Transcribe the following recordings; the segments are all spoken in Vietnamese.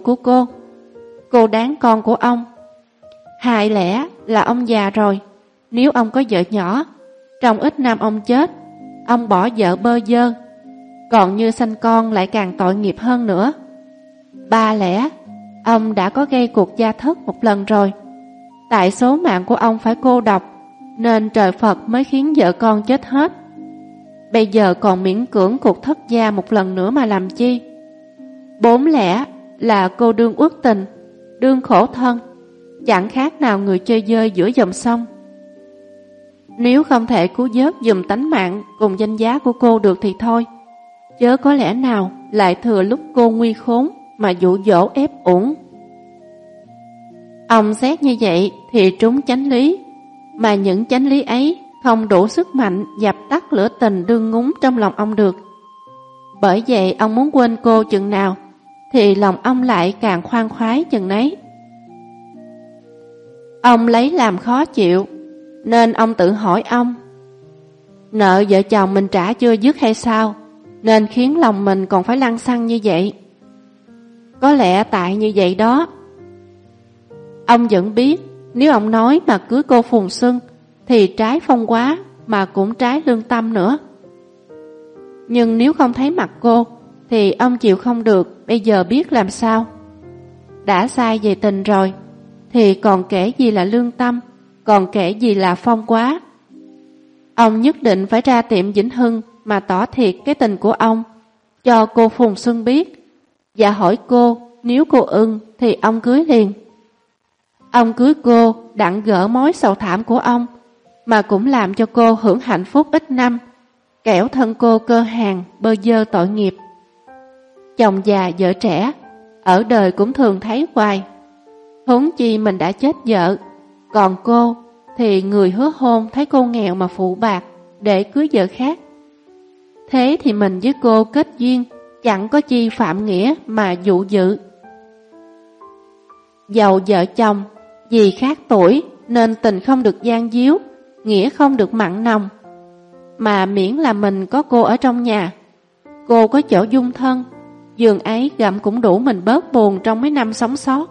của cô. Cô đáng con của ông. Hại lẽ là ông già rồi, nếu ông có vợ nhỏ, trong ít năm ông chết, ông bỏ vợ bơ dơ, còn như sanh con lại càng tội nghiệp hơn nữa. Ba lẽ, ông đã có gây cuộc gia thất một lần rồi. Tại số mạng của ông phải cô độc, nên trời Phật mới khiến vợ con chết hết. Bây giờ còn miễn cưỡng cuộc thất gia một lần nữa mà làm chi? Bốn lẽ là cô đương uất tình, đương khổ thân, chẳng khác nào người chơi dơi giữa dòng sông. Nếu không thể cứu vớt dùm tánh mạng cùng danh giá của cô được thì thôi, chớ có lẽ nào lại thừa lúc cô nguy khốn mà dụ dỗ ép uổng. Ông xét như vậy thì trúng chánh lý, mà những chánh lý ấy không đủ sức mạnh dập tắt lửa tình đương ngúng trong lòng ông được. Bởi vậy ông muốn quên cô chừng nào, thì lòng ông lại càng khoan khoái chừng nấy. Ông lấy làm khó chịu, nên ông tự hỏi ông, nợ vợ chồng mình trả chưa dứt hay sao, nên khiến lòng mình còn phải lăn xăng như vậy. Có lẽ tại như vậy đó. Ông vẫn biết, nếu ông nói mà cưới cô Phùng Xuân, thì trái phong quá mà cũng trái lương tâm nữa. Nhưng nếu không thấy mặt cô, thì ông chịu không được, bây giờ biết làm sao. Đã sai về tình rồi, thì còn kể gì là lương tâm, còn kể gì là phong quá. Ông nhất định phải ra tiệm Vĩnh Hưng mà tỏ thiệt cái tình của ông, cho cô Phùng Xuân biết, và hỏi cô nếu cô ưng thì ông cưới liền. Ông cưới cô đặng gỡ mối sầu thảm của ông, mà cũng làm cho cô hưởng hạnh phúc ít năm, kẻo thân cô cơ hàng bơ dơ tội nghiệp. Chồng già vợ trẻ, ở đời cũng thường thấy hoài. Huống chi mình đã chết vợ, còn cô thì người hứa hôn thấy cô nghèo mà phụ bạc để cưới vợ khác. Thế thì mình với cô kết duyên, chẳng có chi phạm nghĩa mà dụ dự. Giàu vợ chồng, vì khác tuổi nên tình không được gian díu, nghĩa không được mặn nồng. Mà miễn là mình có cô ở trong nhà, cô có chỗ dung thân, giường ấy gặm cũng đủ mình bớt buồn trong mấy năm sống sót.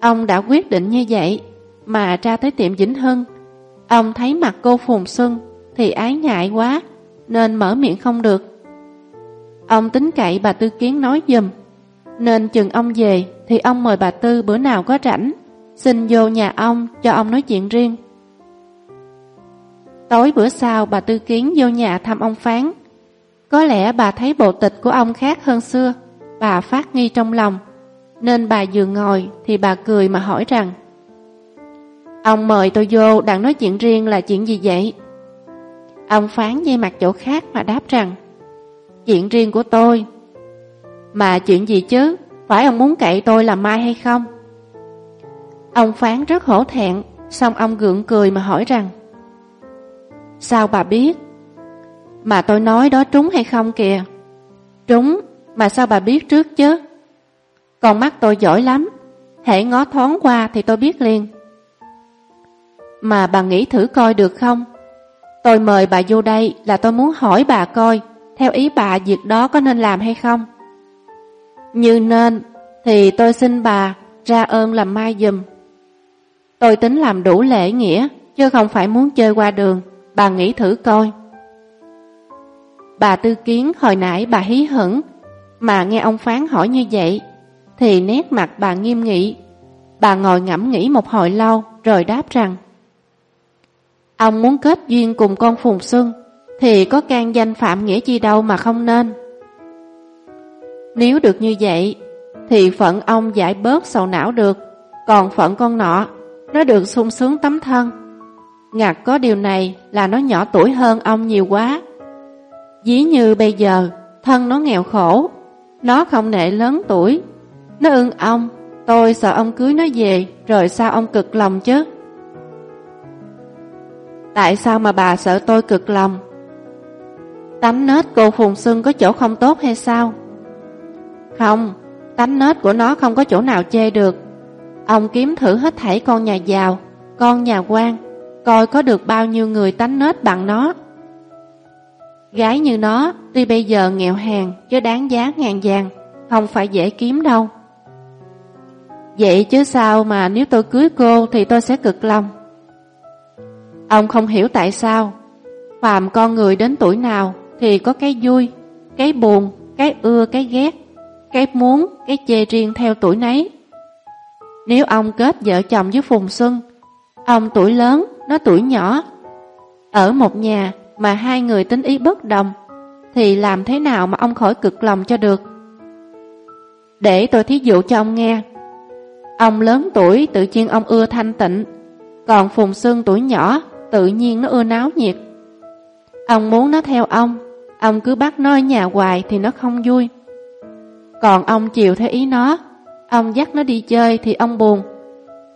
Ông đã quyết định như vậy, mà ra tới tiệm Vĩnh Hưng. Ông thấy mặt cô Phùng Xuân thì ái ngại quá, nên mở miệng không được. Ông tính cậy bà Tư Kiến nói dùm, nên chừng ông về thì ông mời bà Tư bữa nào có rảnh, xin vô nhà ông cho ông nói chuyện riêng. Tối bữa sau bà Tư Kiến vô nhà thăm ông Phán. Có lẽ bà thấy bộ tịch của ông khác hơn xưa, bà phát nghi trong lòng, nên bà vừa ngồi thì bà cười mà hỏi rằng Ông mời tôi vô đang nói chuyện riêng là chuyện gì vậy? Ông Phán dây mặt chỗ khác mà đáp rằng Chuyện riêng của tôi Mà chuyện gì chứ? Phải ông muốn cậy tôi làm mai hay không? Ông Phán rất hổ thẹn Xong ông gượng cười mà hỏi rằng Sao bà biết? Mà tôi nói đó trúng hay không kìa? Trúng, mà sao bà biết trước chứ? Con mắt tôi giỏi lắm Hãy ngó thoáng qua thì tôi biết liền Mà bà nghĩ thử coi được không? Tôi mời bà vô đây là tôi muốn hỏi bà coi Theo ý bà việc đó có nên làm hay không? Như nên Thì tôi xin bà ra ơn làm mai dùm Tôi tính làm đủ lễ nghĩa Chứ không phải muốn chơi qua đường Bà nghĩ thử coi Bà tư kiến hồi nãy bà hí hửng. Mà nghe ông phán hỏi như vậy, Thì nét mặt bà nghiêm nghị. Bà ngồi ngẫm nghĩ một hồi lâu, Rồi đáp rằng, Ông muốn kết duyên cùng con Phùng Xuân, Thì có can danh phạm nghĩa chi đâu mà không nên. Nếu được như vậy, Thì phận ông giải bớt sầu não được, Còn phận con nọ, Nó được sung sướng tấm thân. Ngặt có điều này là nó nhỏ tuổi hơn ông nhiều quá dĩ như bây giờ Thân nó nghèo khổ Nó không nệ lớn tuổi Nó ưng ông Tôi sợ ông cưới nó về Rồi sao ông cực lòng chứ Tại sao mà bà sợ tôi cực lòng? Tánh nết cô Phùng Xuân có chỗ không tốt hay sao? Không, tánh nết của nó không có chỗ nào chê được. Ông kiếm thử hết thảy con nhà giàu, con nhà quan, coi có được bao nhiêu người tánh nết bằng nó. Gái như nó, tuy bây giờ nghèo hèn, chứ đáng giá ngàn vàng, không phải dễ kiếm đâu. Vậy chứ sao mà nếu tôi cưới cô thì tôi sẽ cực lòng. Ông không hiểu tại sao, phàm con người đến tuổi nào thì có cái vui, cái buồn, cái ưa, cái ghét, cái muốn, cái chê riêng theo tuổi nấy. Nếu ông kết vợ chồng với Phùng Xuân, ông tuổi lớn, nó tuổi nhỏ, ở một nhà mà hai người tính ý bất đồng, thì làm thế nào mà ông khỏi cực lòng cho được? Để tôi thí dụ cho ông nghe. Ông lớn tuổi tự nhiên ông ưa thanh tịnh, còn Phùng sương tuổi nhỏ tự nhiên nó ưa náo nhiệt. Ông muốn nó theo ông, ông cứ bắt nó ở nhà hoài thì nó không vui. Còn ông chiều theo ý nó, ông dắt nó đi chơi thì ông buồn.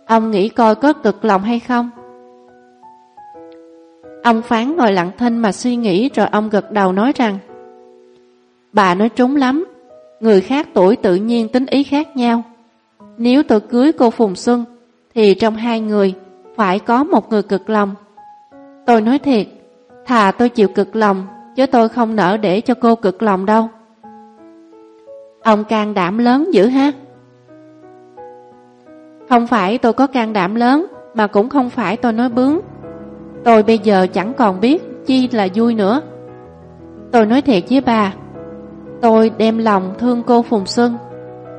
Ông nghĩ coi có cực lòng hay không? Ông phán ngồi lặng thinh mà suy nghĩ rồi ông gật đầu nói rằng Bà nói trúng lắm, người khác tuổi tự nhiên tính ý khác nhau. Nếu tôi cưới cô Phùng Xuân, thì trong hai người phải có một người cực lòng. Tôi nói thiệt, thà tôi chịu cực lòng, chứ tôi không nỡ để cho cô cực lòng đâu. Ông can đảm lớn dữ ha? Không phải tôi có can đảm lớn, mà cũng không phải tôi nói bướng. Tôi bây giờ chẳng còn biết chi là vui nữa. Tôi nói thiệt với bà, tôi đem lòng thương cô Phùng Xuân.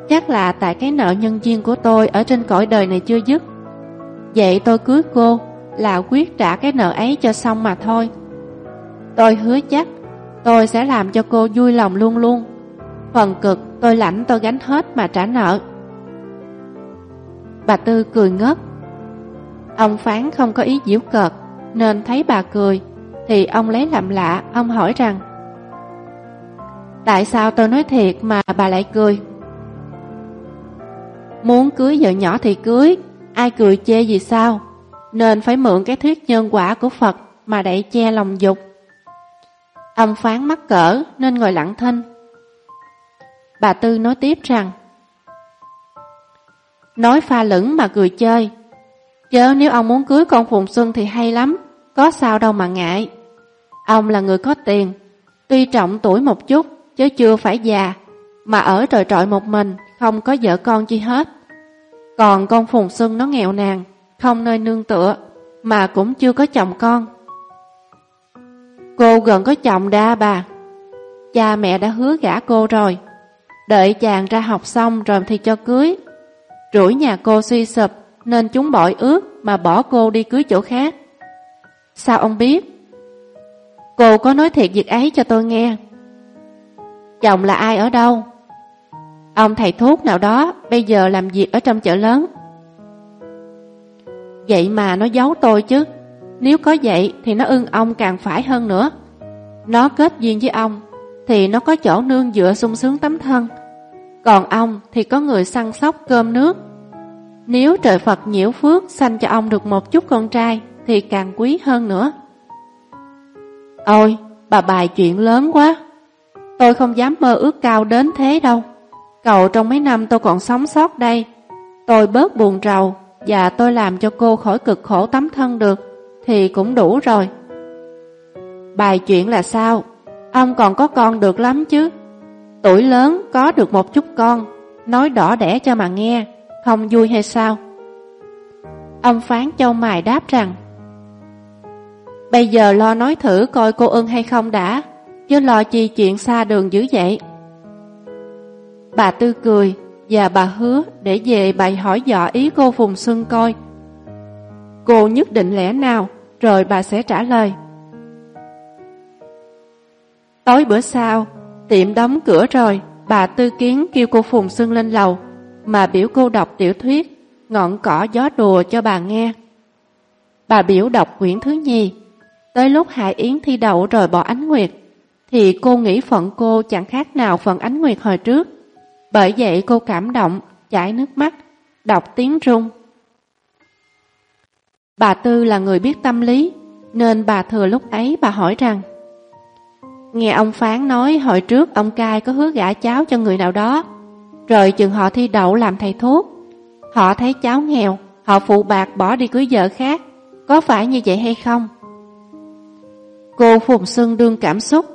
Chắc là tại cái nợ nhân duyên của tôi ở trên cõi đời này chưa dứt. Vậy tôi cưới cô là quyết trả cái nợ ấy cho xong mà thôi. Tôi hứa chắc tôi sẽ làm cho cô vui lòng luôn luôn. Phần cực tôi lãnh tôi gánh hết mà trả nợ. Bà Tư cười ngất. Ông Phán không có ý giễu cợt nên thấy bà cười thì ông lấy làm lạ, ông hỏi rằng Tại sao tôi nói thiệt mà bà lại cười? Muốn cưới vợ nhỏ thì cưới, ai cười chê gì sao? Nên phải mượn cái thuyết nhân quả của Phật mà đậy che lòng dục. Ông phán mắc cỡ nên ngồi lặng thinh. Bà Tư nói tiếp rằng Nói pha lửng mà cười chơi Chớ nếu ông muốn cưới con Phùng Xuân thì hay lắm có sao đâu mà ngại. Ông là người có tiền, tuy trọng tuổi một chút, chứ chưa phải già, mà ở trời trọi một mình, không có vợ con chi hết. Còn con Phùng Xuân nó nghèo nàn, không nơi nương tựa, mà cũng chưa có chồng con. Cô gần có chồng đa bà. Cha mẹ đã hứa gả cô rồi, đợi chàng ra học xong rồi thì cho cưới. Rủi nhà cô suy sụp nên chúng bội ước mà bỏ cô đi cưới chỗ khác. Sao ông biết? Cô có nói thiệt việc ấy cho tôi nghe. Chồng là ai ở đâu? Ông thầy thuốc nào đó bây giờ làm việc ở trong chợ lớn. Vậy mà nó giấu tôi chứ. Nếu có vậy thì nó ưng ông càng phải hơn nữa. Nó kết duyên với ông thì nó có chỗ nương dựa sung sướng tấm thân. Còn ông thì có người săn sóc cơm nước. Nếu trời Phật nhiễu phước sanh cho ông được một chút con trai thì càng quý hơn nữa. Ôi, bà bài chuyện lớn quá. Tôi không dám mơ ước cao đến thế đâu. Cậu trong mấy năm tôi còn sống sót đây. Tôi bớt buồn rầu và tôi làm cho cô khỏi cực khổ tấm thân được thì cũng đủ rồi. Bài chuyện là sao? Ông còn có con được lắm chứ. Tuổi lớn có được một chút con, nói đỏ đẻ cho mà nghe, không vui hay sao? Ông phán châu mài đáp rằng Bây giờ lo nói thử coi cô ưng hay không đã, chứ lo chi chuyện xa đường dữ vậy. Bà Tư cười và bà hứa để về bày hỏi dọ ý cô Phùng Xuân coi. Cô nhất định lẽ nào, rồi bà sẽ trả lời. Tối bữa sau, tiệm đóng cửa rồi, bà Tư Kiến kêu cô Phùng Xuân lên lầu, mà biểu cô đọc tiểu thuyết, ngọn cỏ gió đùa cho bà nghe. Bà biểu đọc quyển thứ nhì, Tới lúc Hải Yến thi đậu rồi bỏ ánh nguyệt, thì cô nghĩ phận cô chẳng khác nào phận ánh nguyệt hồi trước. Bởi vậy cô cảm động, chảy nước mắt, đọc tiếng rung. Bà Tư là người biết tâm lý, nên bà thừa lúc ấy bà hỏi rằng Nghe ông Phán nói hồi trước ông cai có hứa gả cháu cho người nào đó, rồi chừng họ thi đậu làm thầy thuốc. Họ thấy cháu nghèo, họ phụ bạc bỏ đi cưới vợ khác, có phải như vậy hay không? Cô Phùng Xuân đương cảm xúc,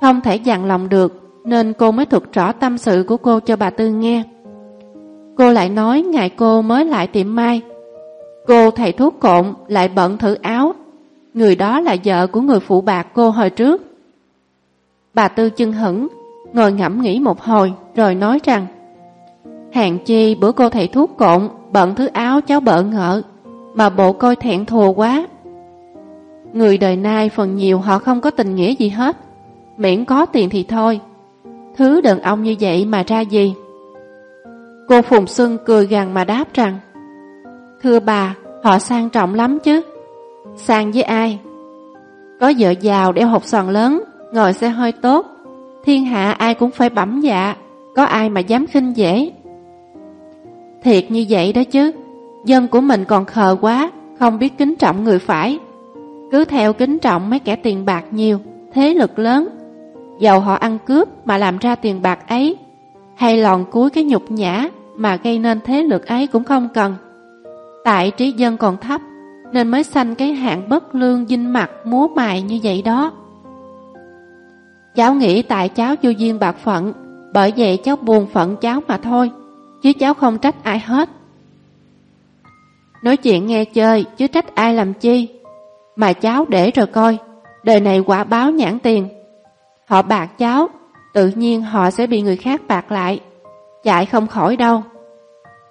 không thể dặn lòng được, nên cô mới thuật rõ tâm sự của cô cho bà Tư nghe. Cô lại nói ngày cô mới lại tiệm mai. Cô thầy thuốc cộn lại bận thử áo. Người đó là vợ của người phụ bạc cô hồi trước. Bà Tư chân hững, ngồi ngẫm nghĩ một hồi rồi nói rằng Hàng chi bữa cô thầy thuốc cộn bận thứ áo cháu bợ ngợ mà bộ coi thẹn thùa quá. Người đời nay phần nhiều họ không có tình nghĩa gì hết, miễn có tiền thì thôi. Thứ đàn ông như vậy mà ra gì? Cô Phùng Xuân cười gằn mà đáp rằng Thưa bà, họ sang trọng lắm chứ. Sang với ai? Có vợ giàu đeo hộp xoàn lớn, ngồi xe hơi tốt. Thiên hạ ai cũng phải bẩm dạ, có ai mà dám khinh dễ. Thiệt như vậy đó chứ, dân của mình còn khờ quá, không biết kính trọng người phải. Cứ theo kính trọng mấy kẻ tiền bạc nhiều, thế lực lớn. Dầu họ ăn cướp mà làm ra tiền bạc ấy, hay lòn cuối cái nhục nhã mà gây nên thế lực ấy cũng không cần. Tại trí dân còn thấp, nên mới sanh cái hạng bất lương dinh mặt múa mài như vậy đó. Cháu nghĩ tại cháu vô duyên bạc phận, bởi vậy cháu buồn phận cháu mà thôi, chứ cháu không trách ai hết. Nói chuyện nghe chơi, chứ trách ai làm chi. Mà cháu để rồi coi, đời này quả báo nhãn tiền. Họ bạc cháu, tự nhiên họ sẽ bị người khác bạc lại, chạy không khỏi đâu.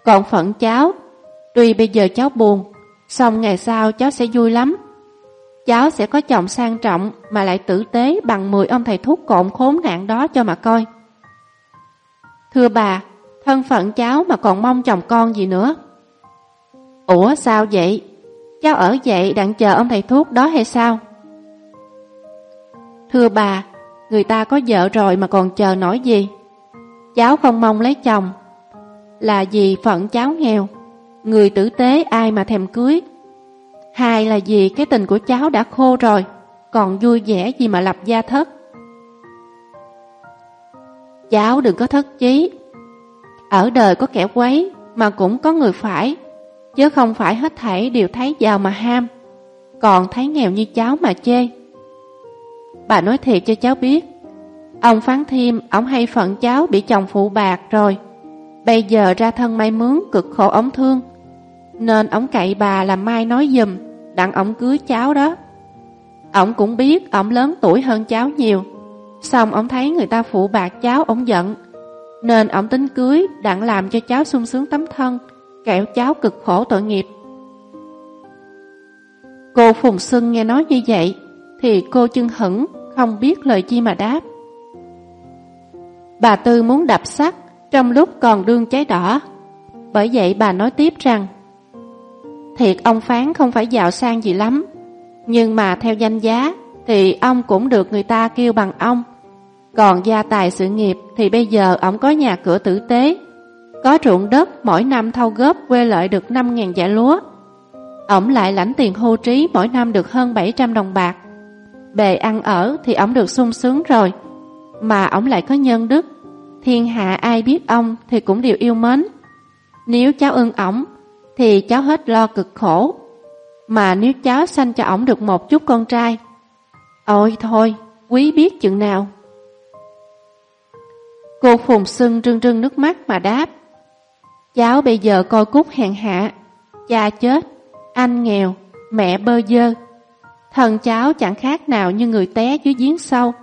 Còn phận cháu, tuy bây giờ cháu buồn, xong ngày sau cháu sẽ vui lắm. Cháu sẽ có chồng sang trọng mà lại tử tế bằng 10 ông thầy thuốc cộn khốn nạn đó cho mà coi. Thưa bà, thân phận cháu mà còn mong chồng con gì nữa. Ủa sao vậy? Cháu ở vậy đặng chờ ông thầy thuốc đó hay sao? Thưa bà, người ta có vợ rồi mà còn chờ nổi gì? Cháu không mong lấy chồng. Là vì phận cháu nghèo, người tử tế ai mà thèm cưới. Hai là vì cái tình của cháu đã khô rồi, còn vui vẻ gì mà lập gia thất. Cháu đừng có thất chí. Ở đời có kẻ quấy mà cũng có người phải chứ không phải hết thảy đều thấy giàu mà ham, còn thấy nghèo như cháu mà chê. Bà nói thiệt cho cháu biết, ông phán thêm, ông hay phận cháu bị chồng phụ bạc rồi, bây giờ ra thân may mướn cực khổ ống thương, nên ông cậy bà làm mai nói dùm, đặng ông cưới cháu đó. Ông cũng biết ông lớn tuổi hơn cháu nhiều, xong ông thấy người ta phụ bạc cháu ông giận, nên ông tính cưới đặng làm cho cháu sung sướng tấm thân, kẹo cháu cực khổ tội nghiệp. Cô Phùng Xuân nghe nói như vậy, thì cô chưng hững, không biết lời chi mà đáp. Bà Tư muốn đập sắt trong lúc còn đương cháy đỏ. Bởi vậy bà nói tiếp rằng, Thiệt ông Phán không phải giàu sang gì lắm, nhưng mà theo danh giá thì ông cũng được người ta kêu bằng ông. Còn gia tài sự nghiệp thì bây giờ ổng có nhà cửa tử tế, có ruộng đất mỗi năm thâu góp quê lợi được 5.000 giả lúa. Ổng lại lãnh tiền hưu trí mỗi năm được hơn 700 đồng bạc. Bề ăn ở thì ổng được sung sướng rồi, mà ổng lại có nhân đức. Thiên hạ ai biết ông thì cũng đều yêu mến. Nếu cháu ưng ổng, thì cháu hết lo cực khổ. Mà nếu cháu sanh cho ổng được một chút con trai, ôi thôi, quý biết chừng nào. Cô Phùng Sưng rưng rưng nước mắt mà đáp. Cháu bây giờ coi cút hèn hạ, cha chết, anh nghèo, mẹ bơ dơ. Thần cháu chẳng khác nào như người té dưới giếng sâu.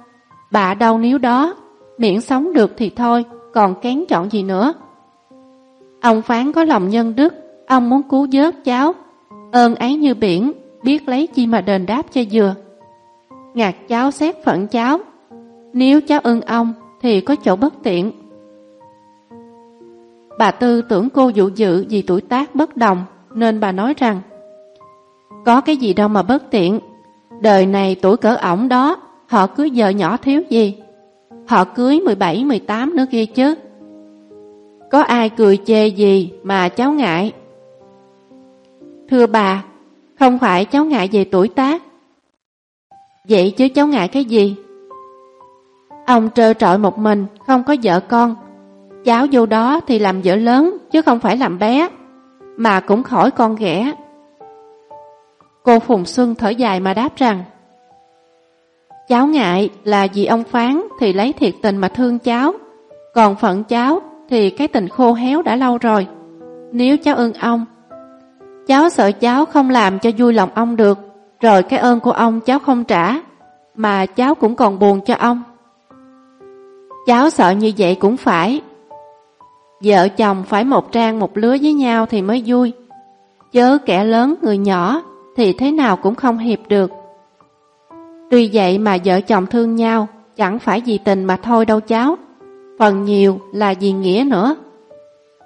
Bà đau níu đó, miễn sống được thì thôi, còn kén chọn gì nữa. Ông Phán có lòng nhân đức, ông muốn cứu vớt cháu. Ơn ấy như biển, biết lấy chi mà đền đáp cho dừa Ngạc cháu xét phận cháu. Nếu cháu ưng ông, thì có chỗ bất tiện, Bà Tư tưởng cô dụ dự vì tuổi tác bất đồng, nên bà nói rằng Có cái gì đâu mà bất tiện, đời này tuổi cỡ ổng đó, họ cưới vợ nhỏ thiếu gì. Họ cưới 17-18 nữa kia chứ. Có ai cười chê gì mà cháu ngại? Thưa bà, không phải cháu ngại về tuổi tác. Vậy chứ cháu ngại cái gì? Ông trơ trọi một mình, không có vợ con, Cháu vô đó thì làm vợ lớn chứ không phải làm bé, mà cũng khỏi con ghẻ. Cô Phùng Xuân thở dài mà đáp rằng Cháu ngại là vì ông phán thì lấy thiệt tình mà thương cháu, còn phận cháu thì cái tình khô héo đã lâu rồi. Nếu cháu ưng ông, cháu sợ cháu không làm cho vui lòng ông được, rồi cái ơn của ông cháu không trả, mà cháu cũng còn buồn cho ông. Cháu sợ như vậy cũng phải. Vợ chồng phải một trang một lứa với nhau thì mới vui, chớ kẻ lớn người nhỏ thì thế nào cũng không hiệp được. Tuy vậy mà vợ chồng thương nhau chẳng phải vì tình mà thôi đâu cháu, phần nhiều là vì nghĩa nữa.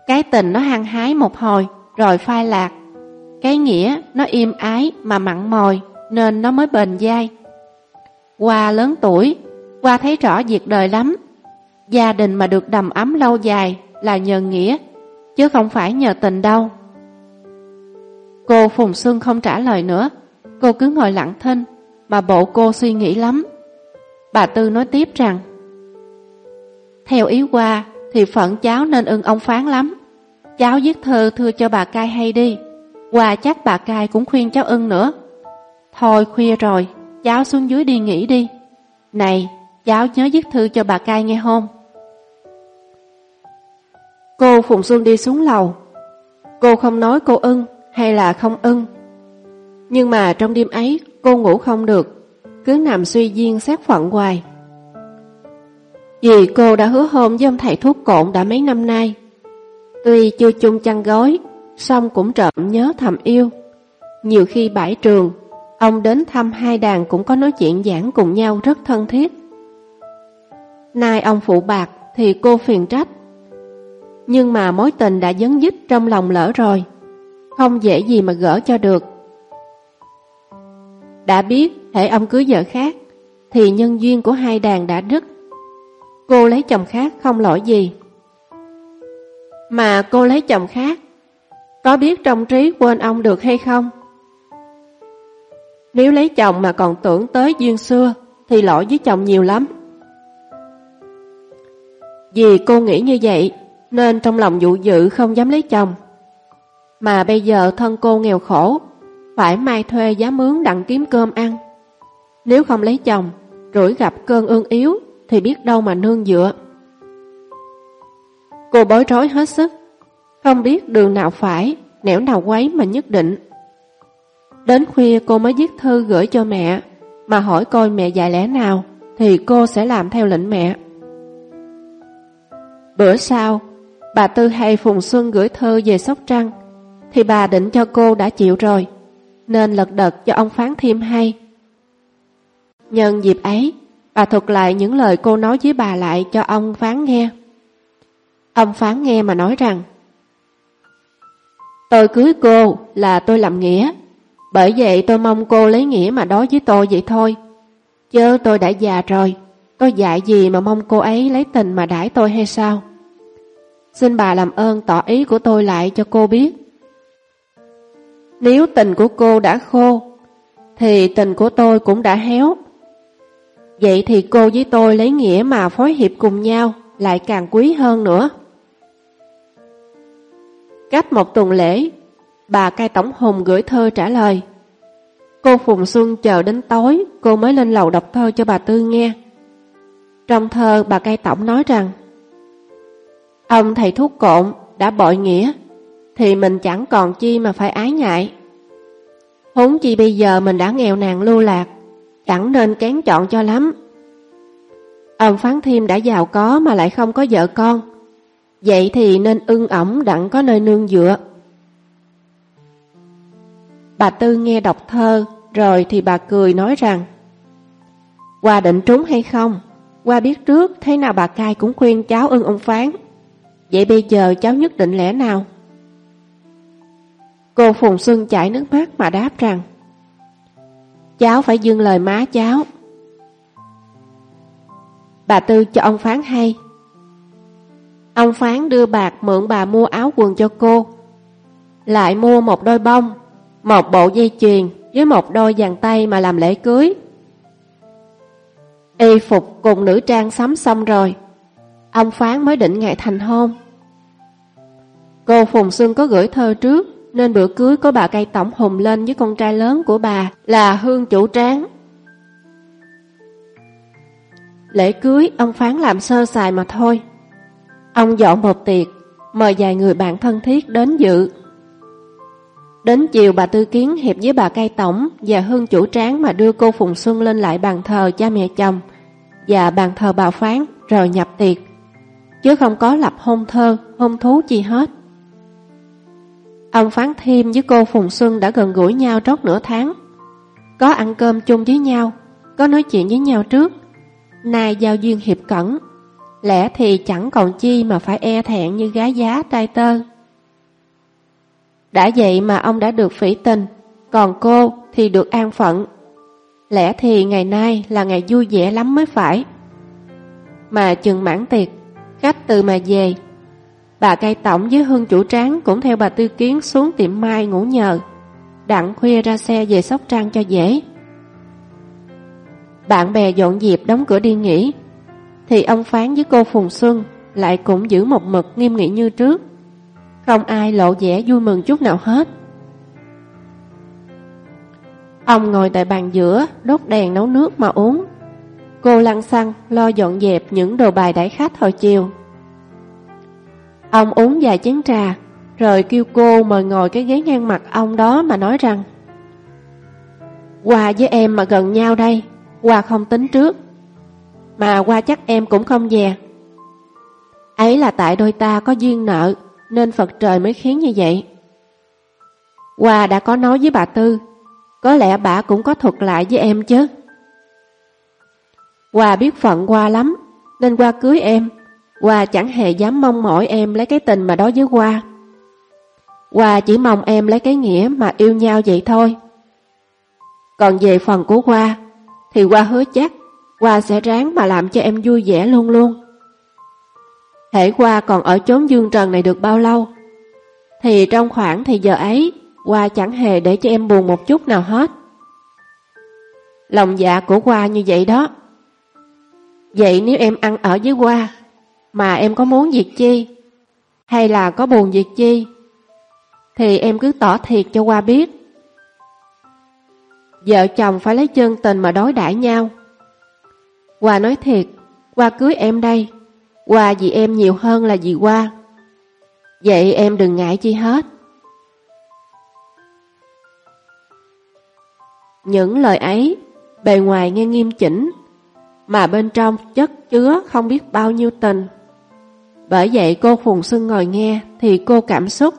Cái tình nó hăng hái một hồi rồi phai lạc, cái nghĩa nó im ái mà mặn mòi nên nó mới bền dai. Qua lớn tuổi, qua thấy rõ việc đời lắm. Gia đình mà được đầm ấm lâu dài là nhờ nghĩa, chứ không phải nhờ tình đâu. Cô Phùng Xuân không trả lời nữa, cô cứ ngồi lặng thinh, mà bộ cô suy nghĩ lắm. Bà Tư nói tiếp rằng, Theo ý qua thì phận cháu nên ưng ông phán lắm. Cháu viết thơ thưa cho bà cai hay đi, qua chắc bà cai cũng khuyên cháu ưng nữa. Thôi khuya rồi, cháu xuống dưới đi nghỉ đi. Này, cháu nhớ viết thư cho bà cai nghe không? Cô Phùng Xuân đi xuống lầu. Cô không nói cô ưng hay là không ưng. Nhưng mà trong đêm ấy cô ngủ không được, cứ nằm suy duyên xét phận hoài. Vì cô đã hứa hôn với ông thầy thuốc cộn đã mấy năm nay. Tuy chưa chung chăn gối, song cũng trộm nhớ thầm yêu. Nhiều khi bãi trường, ông đến thăm hai đàn cũng có nói chuyện giảng cùng nhau rất thân thiết. Nay ông phụ bạc thì cô phiền trách. Nhưng mà mối tình đã dấn dứt trong lòng lỡ rồi, không dễ gì mà gỡ cho được. Đã biết thể ông cưới vợ khác, thì nhân duyên của hai đàn đã đứt. Cô lấy chồng khác không lỗi gì. Mà cô lấy chồng khác, có biết trong trí quên ông được hay không? Nếu lấy chồng mà còn tưởng tới duyên xưa, thì lỗi với chồng nhiều lắm. Vì cô nghĩ như vậy, nên trong lòng dụ dự không dám lấy chồng. Mà bây giờ thân cô nghèo khổ, phải mai thuê giá mướn đặng kiếm cơm ăn. Nếu không lấy chồng, rủi gặp cơn ương yếu, thì biết đâu mà nương dựa. Cô bối rối hết sức, không biết đường nào phải, nẻo nào quấy mà nhất định. Đến khuya cô mới viết thư gửi cho mẹ, mà hỏi coi mẹ dạy lẽ nào, thì cô sẽ làm theo lệnh mẹ. Bữa sau, bà Tư hay Phùng Xuân gửi thơ về Sóc Trăng, thì bà định cho cô đã chịu rồi, nên lật đật cho ông phán thêm hay. Nhân dịp ấy, bà thuật lại những lời cô nói với bà lại cho ông phán nghe. Ông phán nghe mà nói rằng, Tôi cưới cô là tôi làm nghĩa, bởi vậy tôi mong cô lấy nghĩa mà đối với tôi vậy thôi. Chứ tôi đã già rồi, tôi dạy gì mà mong cô ấy lấy tình mà đãi tôi hay sao? Xin bà làm ơn tỏ ý của tôi lại cho cô biết. Nếu tình của cô đã khô, thì tình của tôi cũng đã héo. Vậy thì cô với tôi lấy nghĩa mà phối hiệp cùng nhau lại càng quý hơn nữa. Cách một tuần lễ, bà cai tổng hùng gửi thơ trả lời. Cô Phùng Xuân chờ đến tối, cô mới lên lầu đọc thơ cho bà Tư nghe. Trong thơ, bà cai tổng nói rằng Ông thầy thuốc cộn đã bội nghĩa, thì mình chẳng còn chi mà phải ái ngại. Huống chi bây giờ mình đã nghèo nàn lưu lạc, chẳng nên kén chọn cho lắm. Ông Phán Thiêm đã giàu có mà lại không có vợ con, vậy thì nên ưng ẩm đặng có nơi nương dựa. Bà Tư nghe đọc thơ, rồi thì bà cười nói rằng Qua định trúng hay không? Qua biết trước, thế nào bà cai cũng khuyên cháu ưng ông Phán. Vậy bây giờ cháu nhất định lẽ nào? Cô Phùng Xuân chảy nước mắt mà đáp rằng, Cháu phải dưng lời má cháu. Bà Tư cho ông Phán hay. Ông Phán đưa bạc mượn bà mua áo quần cho cô. Lại mua một đôi bông, Một bộ dây chuyền Với một đôi vàng tay mà làm lễ cưới. Y phục cùng nữ trang sắm xong rồi, Ông Phán mới định ngày thành hôn. Cô Phùng Xuân có gửi thơ trước nên bữa cưới có bà cây tổng hùng lên với con trai lớn của bà là Hương Chủ Tráng. Lễ cưới ông phán làm sơ sài mà thôi. Ông dọn một tiệc, mời vài người bạn thân thiết đến dự. Đến chiều bà Tư Kiến hiệp với bà Cai Tổng và Hương chủ tráng mà đưa cô Phùng Xuân lên lại bàn thờ cha mẹ chồng và bàn thờ bà Phán rồi nhập tiệc, chứ không có lập hôn thơ, hôn thú chi hết. Ông Phán Thêm với cô Phùng Xuân đã gần gũi nhau trót nửa tháng. Có ăn cơm chung với nhau, có nói chuyện với nhau trước. Nay giao duyên hiệp cẩn, lẽ thì chẳng còn chi mà phải e thẹn như gái giá trai tơ. Đã vậy mà ông đã được phỉ tình, còn cô thì được an phận. Lẽ thì ngày nay là ngày vui vẻ lắm mới phải. Mà chừng mãn tiệc, khách từ mà về. Bà cây tổng với hương chủ tráng cũng theo bà tư kiến xuống tiệm mai ngủ nhờ. Đặng khuya ra xe về Sóc Trăng cho dễ. Bạn bè dọn dịp đóng cửa đi nghỉ, thì ông Phán với cô Phùng Xuân lại cũng giữ một mực nghiêm nghị như trước. Không ai lộ vẻ vui mừng chút nào hết. Ông ngồi tại bàn giữa, đốt đèn nấu nước mà uống. Cô lăn xăng, lo dọn dẹp những đồ bài đãi khách hồi chiều. Ông uống vài chén trà, rồi kêu cô mời ngồi cái ghế ngang mặt ông đó mà nói rằng Qua với em mà gần nhau đây, qua không tính trước. Mà qua chắc em cũng không về. Ấy là tại đôi ta có duyên nợ, nên Phật trời mới khiến như vậy. Qua đã có nói với bà Tư, có lẽ bà cũng có thuật lại với em chứ. Qua biết phận Qua lắm, nên Qua cưới em. Hoa chẳng hề dám mong mỏi em lấy cái tình mà đối với Hoa. Hoa chỉ mong em lấy cái nghĩa mà yêu nhau vậy thôi. Còn về phần của Hoa, thì Hoa hứa chắc Hoa sẽ ráng mà làm cho em vui vẻ luôn luôn. Thể qua còn ở chốn dương trần này được bao lâu Thì trong khoảng thời giờ ấy Qua chẳng hề để cho em buồn một chút nào hết Lòng dạ của Qua như vậy đó Vậy nếu em ăn ở với Qua mà em có muốn việc chi Hay là có buồn việc chi Thì em cứ tỏ thiệt cho Qua biết Vợ chồng phải lấy chân tình mà đối đãi nhau Qua nói thiệt Qua cưới em đây qua vì em nhiều hơn là vì qua. Vậy em đừng ngại chi hết. Những lời ấy, bề ngoài nghe nghiêm chỉnh, mà bên trong chất chứa không biết bao nhiêu tình. Bởi vậy cô Phùng Xuân ngồi nghe thì cô cảm xúc,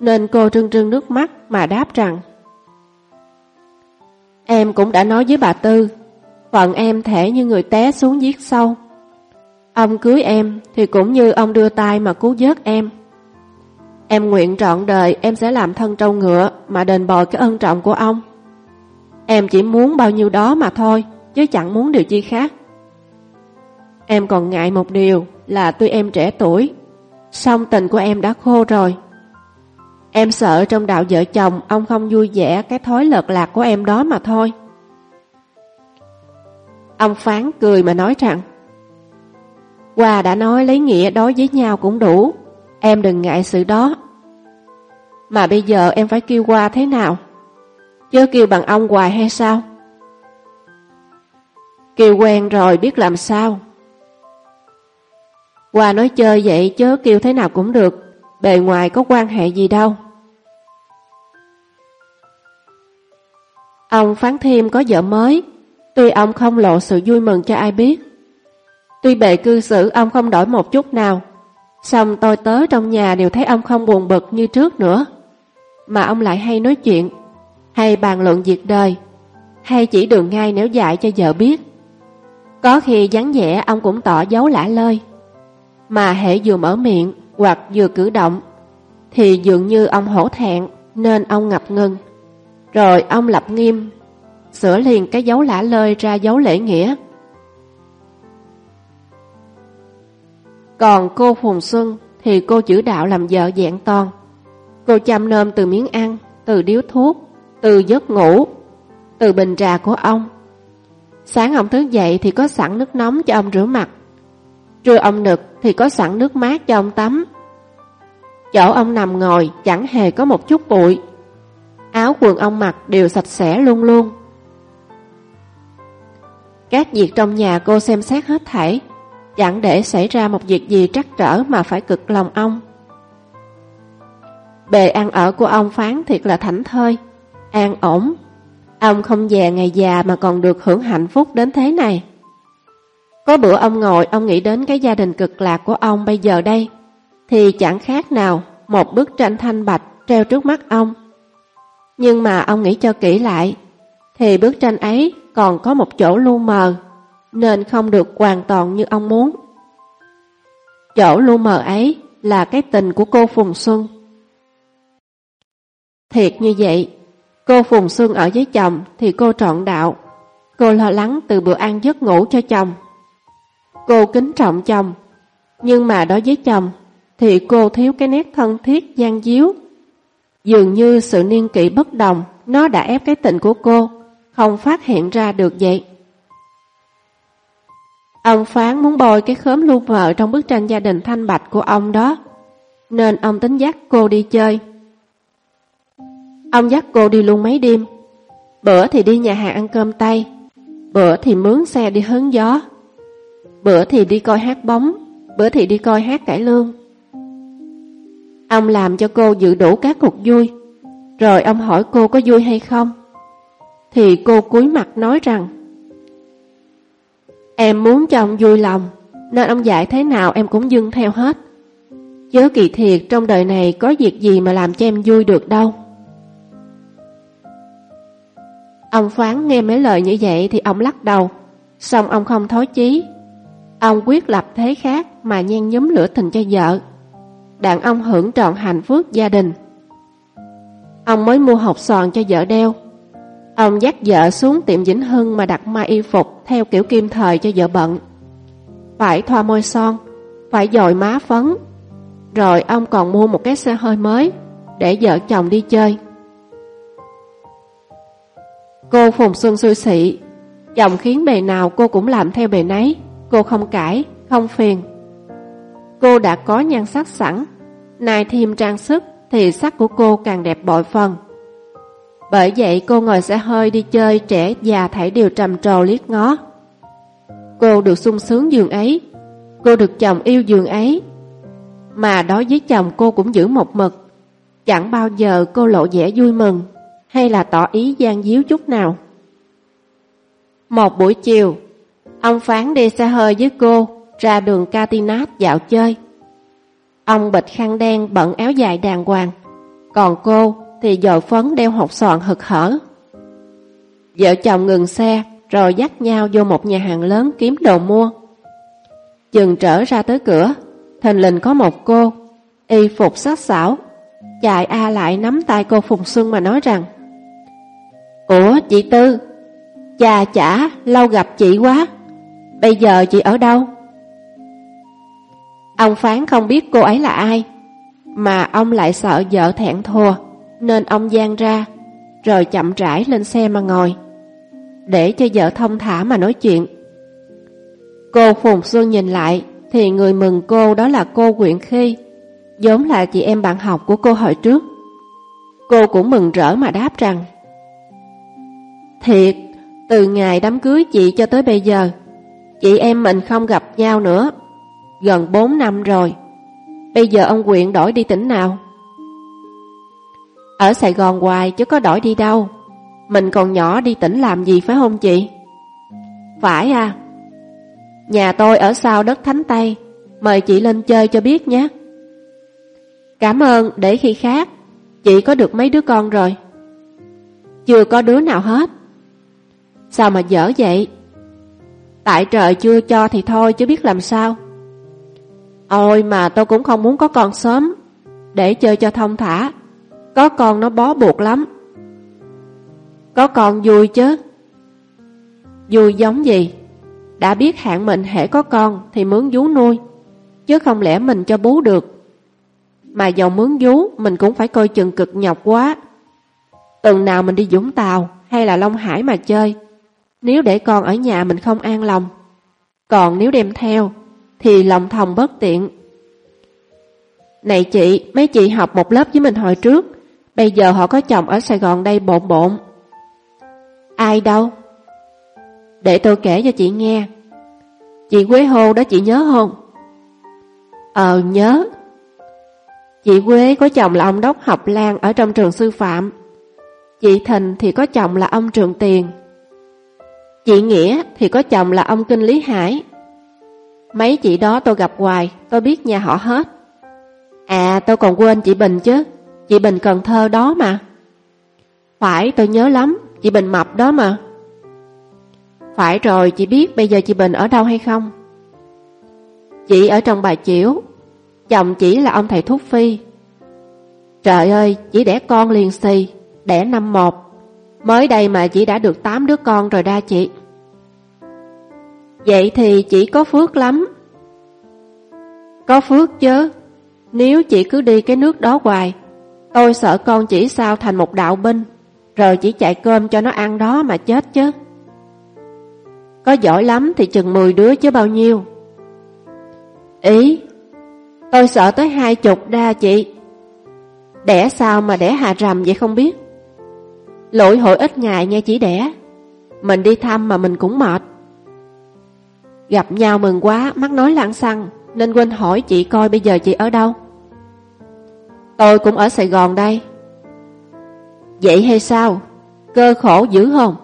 nên cô trưng trưng nước mắt mà đáp rằng Em cũng đã nói với bà Tư, phận em thể như người té xuống giết sâu. Ông cưới em thì cũng như ông đưa tay mà cứu vớt em. Em nguyện trọn đời em sẽ làm thân trâu ngựa mà đền bồi cái ân trọng của ông. Em chỉ muốn bao nhiêu đó mà thôi, chứ chẳng muốn điều chi khác. Em còn ngại một điều là tuy em trẻ tuổi, song tình của em đã khô rồi. Em sợ trong đạo vợ chồng ông không vui vẻ cái thói lợt lạc của em đó mà thôi. Ông Phán cười mà nói rằng Hoa đã nói lấy nghĩa đối với nhau cũng đủ. Em đừng ngại sự đó. Mà bây giờ em phải kêu qua thế nào? Chứ kêu bằng ông hoài hay sao? Kêu quen rồi biết làm sao qua nói chơi vậy chứ kêu thế nào cũng được Bề ngoài có quan hệ gì đâu Ông phán thêm có vợ mới Tuy ông không lộ sự vui mừng cho ai biết Tuy bề cư xử ông không đổi một chút nào, xong tôi tới trong nhà đều thấy ông không buồn bực như trước nữa. Mà ông lại hay nói chuyện, hay bàn luận việc đời, hay chỉ đường ngay nếu dạy cho vợ biết. Có khi vắng vẻ ông cũng tỏ dấu lã lơi. Mà hệ vừa mở miệng hoặc vừa cử động, thì dường như ông hổ thẹn nên ông ngập ngừng. Rồi ông lập nghiêm, sửa liền cái dấu lả lơi ra dấu lễ nghĩa. Còn cô Phùng Xuân thì cô chữ đạo làm vợ dạng toàn. Cô chăm nơm từ miếng ăn, từ điếu thuốc, từ giấc ngủ, từ bình trà của ông. Sáng ông thức dậy thì có sẵn nước nóng cho ông rửa mặt. Trưa ông nực thì có sẵn nước mát cho ông tắm. Chỗ ông nằm ngồi chẳng hề có một chút bụi. Áo quần ông mặc đều sạch sẽ luôn luôn. Các việc trong nhà cô xem xét hết thảy, chẳng để xảy ra một việc gì trắc trở mà phải cực lòng ông. Bề ăn ở của ông phán thiệt là thảnh thơi, an ổn. Ông không già ngày già mà còn được hưởng hạnh phúc đến thế này. Có bữa ông ngồi, ông nghĩ đến cái gia đình cực lạc của ông bây giờ đây, thì chẳng khác nào một bức tranh thanh bạch treo trước mắt ông. Nhưng mà ông nghĩ cho kỹ lại, thì bức tranh ấy còn có một chỗ lu mờ, nên không được hoàn toàn như ông muốn. Chỗ lu mờ ấy là cái tình của cô Phùng Xuân. Thiệt như vậy, cô Phùng Xuân ở với chồng thì cô trọn đạo. Cô lo lắng từ bữa ăn giấc ngủ cho chồng. Cô kính trọng chồng, nhưng mà đối với chồng thì cô thiếu cái nét thân thiết gian díu. Dường như sự niên kỵ bất đồng nó đã ép cái tình của cô, không phát hiện ra được vậy. Ông Phán muốn bôi cái khóm lưu vợ trong bức tranh gia đình thanh bạch của ông đó, nên ông tính dắt cô đi chơi. Ông dắt cô đi luôn mấy đêm, bữa thì đi nhà hàng ăn cơm Tây, bữa thì mướn xe đi hứng gió, bữa thì đi coi hát bóng, bữa thì đi coi hát cải lương. Ông làm cho cô dự đủ các cuộc vui, rồi ông hỏi cô có vui hay không. Thì cô cúi mặt nói rằng Em muốn cho ông vui lòng, nên ông dạy thế nào em cũng dưng theo hết. Chớ kỳ thiệt trong đời này có việc gì mà làm cho em vui được đâu. Ông phán nghe mấy lời như vậy thì ông lắc đầu, xong ông không thối chí. Ông quyết lập thế khác mà nhen nhóm lửa tình cho vợ. Đàn ông hưởng trọn hạnh phúc gia đình. Ông mới mua hộp sòn cho vợ đeo. Ông dắt vợ xuống tiệm Vĩnh Hưng mà đặt mai y phục theo kiểu kim thời cho vợ bận. Phải thoa môi son, phải dội má phấn. Rồi ông còn mua một cái xe hơi mới để vợ chồng đi chơi. Cô Phùng Xuân xui xị, chồng khiến bề nào cô cũng làm theo bề nấy, cô không cãi, không phiền. Cô đã có nhan sắc sẵn, nay thêm trang sức thì sắc của cô càng đẹp bội phần. Bởi vậy cô ngồi xe hơi đi chơi trẻ già thảy đều trầm trồ liếc ngó. Cô được sung sướng giường ấy, cô được chồng yêu giường ấy. Mà đối với chồng cô cũng giữ một mực, chẳng bao giờ cô lộ vẻ vui mừng hay là tỏ ý gian díu chút nào. Một buổi chiều, ông Phán đi xe hơi với cô ra đường Catinat dạo chơi. Ông bịch khăn đen bận áo dài đàng hoàng, còn cô thì dội phấn đeo hộp sòn hực hở. Vợ chồng ngừng xe rồi dắt nhau vô một nhà hàng lớn kiếm đồ mua. Chừng trở ra tới cửa, thình lình có một cô, y phục sắc sảo, chạy A lại nắm tay cô Phùng Xuân mà nói rằng Ủa chị Tư, chà chả, lâu gặp chị quá, bây giờ chị ở đâu? Ông Phán không biết cô ấy là ai, mà ông lại sợ vợ thẹn thua, nên ông gian ra, rồi chậm rãi lên xe mà ngồi, để cho vợ thông thả mà nói chuyện. Cô Phùng Xuân nhìn lại, thì người mừng cô đó là cô Quyện Khi, giống là chị em bạn học của cô hồi trước. Cô cũng mừng rỡ mà đáp rằng Thiệt, từ ngày đám cưới chị cho tới bây giờ, chị em mình không gặp nhau nữa. Gần 4 năm rồi. Bây giờ ông quyện đổi đi tỉnh nào? Ở Sài Gòn hoài chứ có đổi đi đâu. Mình còn nhỏ đi tỉnh làm gì phải không chị? Phải à. Nhà tôi ở sau đất Thánh Tây. Mời chị lên chơi cho biết nhé. Cảm ơn, để khi khác. Chị có được mấy đứa con rồi? Chưa có đứa nào hết. Sao mà dở vậy? Tại trời chưa cho thì thôi chứ biết làm sao. Ôi mà tôi cũng không muốn có con sớm, để chơi cho thông thả. Có con nó bó buộc lắm. Có con vui chứ. Vui giống gì? Đã biết hạn mình hệ có con thì mướn vú nuôi, chứ không lẽ mình cho bú được. Mà dầu mướn vú mình cũng phải coi chừng cực nhọc quá. Tuần nào mình đi Dũng Tàu hay là Long Hải mà chơi, nếu để con ở nhà mình không an lòng. Còn nếu đem theo, thì lòng thòng bất tiện. Này chị, mấy chị học một lớp với mình hồi trước, bây giờ họ có chồng ở Sài Gòn đây bộn bộn. Ai đâu? Để tôi kể cho chị nghe. Chị Quế hô đó chị nhớ không? Ờ nhớ. Chị Quế có chồng là ông đốc học lan ở trong trường sư phạm. Chị Thình thì có chồng là ông trường tiền. Chị Nghĩa thì có chồng là ông Kinh Lý Hải. Mấy chị đó tôi gặp hoài, tôi biết nhà họ hết. À tôi còn quên chị Bình chứ, chị Bình Cần Thơ đó mà. Phải tôi nhớ lắm, chị Bình mập đó mà. Phải rồi, chị biết bây giờ chị Bình ở đâu hay không? Chị ở trong bà Chiểu, chồng chỉ là ông thầy thuốc phi. Trời ơi, chỉ đẻ con liền xì, đẻ năm một. Mới đây mà chị đã được 8 đứa con rồi đa chị. Vậy thì chị có phước lắm. Có phước chứ, nếu chị cứ đi cái nước đó hoài, tôi sợ con chỉ sao thành một đạo binh, rồi chỉ chạy cơm cho nó ăn đó mà chết chứ. Có giỏi lắm thì chừng 10 đứa chứ bao nhiêu. Ý, tôi sợ tới hai chục đa chị. Đẻ sao mà đẻ hà rầm vậy không biết. Lỗi hội ít ngày nghe chỉ đẻ. Mình đi thăm mà mình cũng mệt. Gặp nhau mừng quá, mắt nói lăng xăng, nên quên hỏi chị coi bây giờ chị ở đâu. Tôi cũng ở Sài Gòn đây. Vậy hay sao? Cơ khổ dữ không?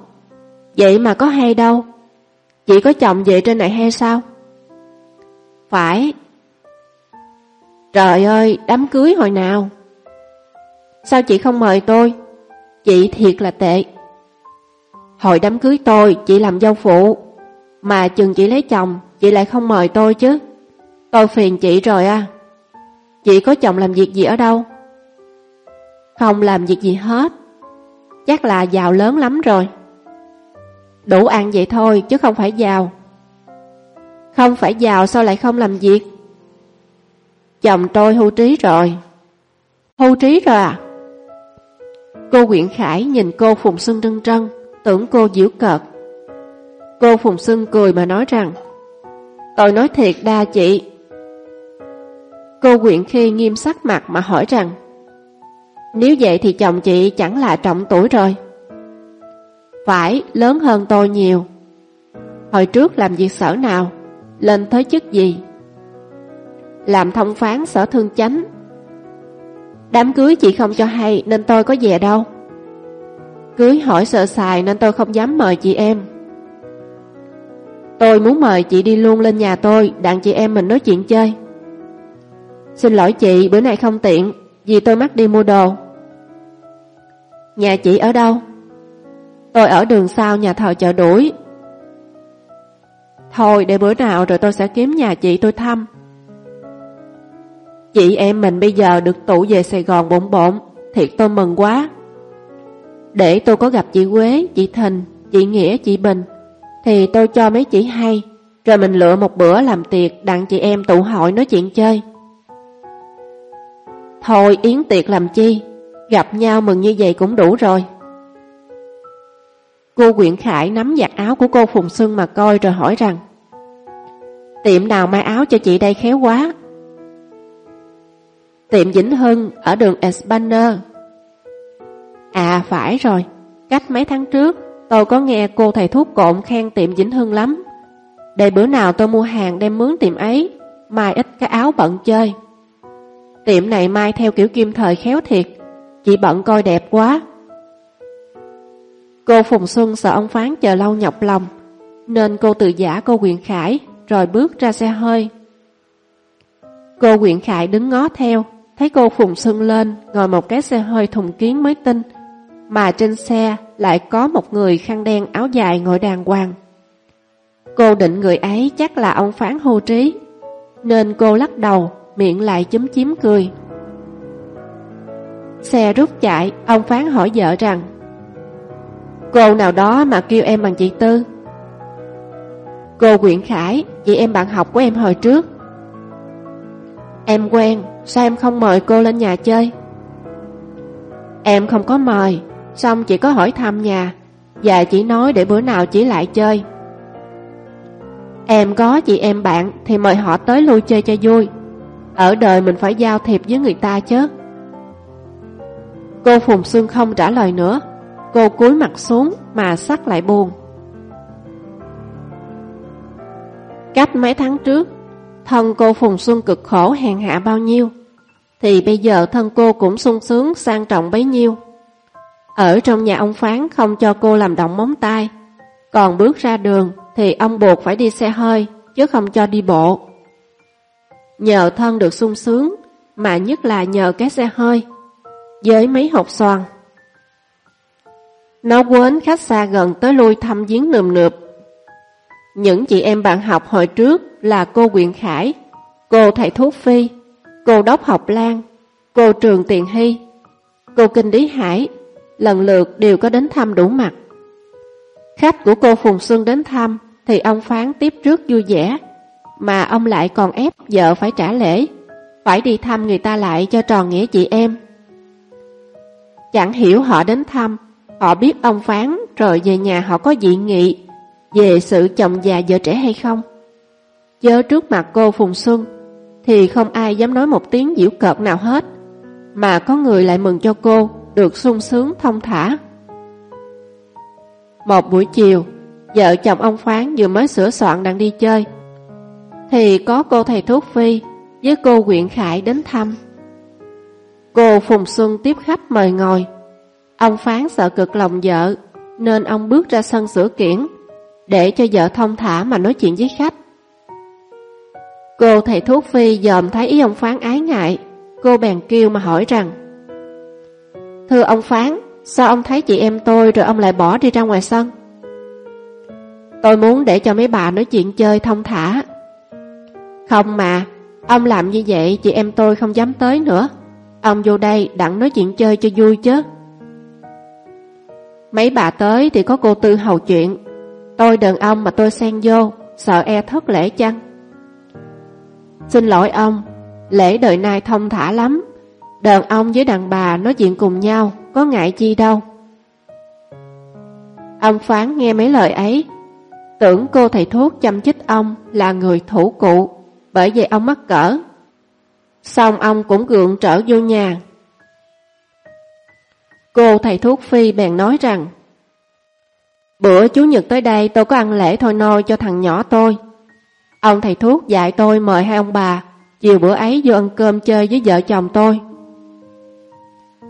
Vậy mà có hay đâu. Chị có chồng về trên này hay sao? Phải. Trời ơi, đám cưới hồi nào? Sao chị không mời tôi? Chị thiệt là tệ. Hồi đám cưới tôi, chị làm dâu phụ. Mà chừng chị lấy chồng, chị lại không mời tôi chứ. Tôi phiền chị rồi à. Chị có chồng làm việc gì ở đâu? Không làm việc gì hết. Chắc là giàu lớn lắm rồi. Đủ ăn vậy thôi chứ không phải giàu. Không phải giàu sao lại không làm việc? Chồng tôi hưu trí rồi. Hưu trí rồi à? Cô Nguyễn Khải nhìn cô Phùng Xuân trân trân, tưởng cô giễu cợt. Cô Phùng Xuân cười mà nói rằng, Tôi nói thiệt đa chị. Cô Nguyễn Khi nghiêm sắc mặt mà hỏi rằng, Nếu vậy thì chồng chị chẳng là trọng tuổi rồi. Phải, lớn hơn tôi nhiều. Hồi trước làm việc sở nào, lên tới chức gì? Làm thông phán sở thương chánh. Đám cưới chị không cho hay nên tôi có về đâu. Cưới hỏi sợ xài nên tôi không dám mời chị em. Tôi muốn mời chị đi luôn lên nhà tôi, đặng chị em mình nói chuyện chơi. Xin lỗi chị, bữa nay không tiện, vì tôi mắc đi mua đồ. Nhà chị ở đâu? Tôi ở đường sau nhà thờ chợ đuổi. Thôi để bữa nào rồi tôi sẽ kiếm nhà chị tôi thăm. Chị em mình bây giờ được tụ về Sài Gòn bộn bộn, thiệt tôi mừng quá. Để tôi có gặp chị Quế, chị Thình, chị Nghĩa, chị Bình, thì tôi cho mấy chị hay, rồi mình lựa một bữa làm tiệc đặng chị em tụ hội nói chuyện chơi. Thôi yến tiệc làm chi, gặp nhau mừng như vậy cũng đủ rồi. Cô Quyện Khải nắm giặt áo của cô Phùng Xuân mà coi rồi hỏi rằng Tiệm nào may áo cho chị đây khéo quá Tiệm Vĩnh Hưng ở đường Expander À phải rồi. Cách mấy tháng trước Tôi có nghe cô thầy thuốc cộn khen tiệm Vĩnh Hưng lắm. Để bữa nào tôi mua hàng đem mướn tiệm ấy Mai ít cái áo bận chơi. Tiệm này mai theo kiểu kim thời khéo thiệt Chị bận coi đẹp quá. Cô Phùng Xuân sợ ông Phán chờ lâu nhọc lòng, nên cô tự giả cô Quyện Khải, rồi bước ra xe hơi. Cô Quyện Khải đứng ngó theo, thấy cô Phùng sưng lên, ngồi một cái xe hơi thùng kiến mới tin mà trên xe lại có một người khăn đen áo dài ngồi đàng hoàng. Cô định người ấy chắc là ông Phán hô trí, nên cô lắc đầu, miệng lại chúm chím cười. Xe rút chạy, ông Phán hỏi vợ rằng Cô nào đó mà kêu em bằng chị Tư Cô Quyện Khải Chị em bạn học của em hồi trước Em quen Sao em không mời cô lên nhà chơi? Em không có mời Xong chỉ có hỏi thăm nhà Và chỉ nói để bữa nào chỉ lại chơi. Em có chị em bạn Thì mời họ tới lui chơi cho vui. Ở đời mình phải giao thiệp với người ta chứ. Cô Phùng Xuân không trả lời nữa. Cô cúi mặt xuống mà sắc lại buồn. Cách mấy tháng trước, thân cô Phùng Xuân cực khổ hèn hạ bao nhiêu, thì bây giờ thân cô cũng sung sướng sang trọng bấy nhiêu. Ở trong nhà ông Phán không cho cô làm động móng tay, còn bước ra đường thì ông buộc phải đi xe hơi, chứ không cho đi bộ. Nhờ thân được sung sướng, mà nhất là nhờ cái xe hơi, với mấy hộp xoàn. Nó quên khách xa gần tới lui thăm giếng nườm nượp. Những chị em bạn học hồi trước là cô Quyện Khải, cô thầy Thuốc Phi, cô Đốc Học Lan, cô Trường Tiền Hy, cô Kinh Lý Hải, lần lượt đều có đến thăm đủ mặt. Khách của cô Phùng Xuân đến thăm thì ông phán tiếp trước vui vẻ, mà ông lại còn ép vợ phải trả lễ, phải đi thăm người ta lại cho tròn nghĩa chị em. Chẳng hiểu họ đến thăm, họ biết ông phán rồi về nhà họ có dị nghị về sự chồng già vợ trẻ hay không. Chớ trước mặt cô Phùng Xuân thì không ai dám nói một tiếng giễu cợt nào hết, mà có người lại mừng cho cô được sung sướng thông thả. Một buổi chiều, vợ chồng ông Phán vừa mới sửa soạn đang đi chơi, thì có cô thầy thuốc Phi với cô Quyện Khải đến thăm. Cô Phùng Xuân tiếp khách mời ngồi. Ông Phán sợ cực lòng vợ, nên ông bước ra sân sửa kiển, để cho vợ thông thả mà nói chuyện với khách. Cô thầy thuốc Phi dòm thấy ý ông Phán ái ngại, cô bèn kêu mà hỏi rằng Thưa ông Phán, sao ông thấy chị em tôi rồi ông lại bỏ đi ra ngoài sân? Tôi muốn để cho mấy bà nói chuyện chơi thông thả. Không mà, ông làm như vậy chị em tôi không dám tới nữa. Ông vô đây đặng nói chuyện chơi cho vui chứ. Mấy bà tới thì có cô Tư hầu chuyện. Tôi đàn ông mà tôi xen vô, sợ e thất lễ chăng? Xin lỗi ông, lễ đời nay thông thả lắm. Đàn ông với đàn bà nói chuyện cùng nhau, có ngại chi đâu. Ông Phán nghe mấy lời ấy, tưởng cô thầy thuốc chăm chích ông là người thủ cụ, bởi vậy ông mắc cỡ. Xong ông cũng gượng trở vô nhà. Cô thầy thuốc Phi bèn nói rằng Bữa chú Nhật tới đây tôi có ăn lễ thôi nôi cho thằng nhỏ tôi. Ông thầy thuốc dạy tôi mời hai ông bà, chiều bữa ấy vô ăn cơm chơi với vợ chồng tôi.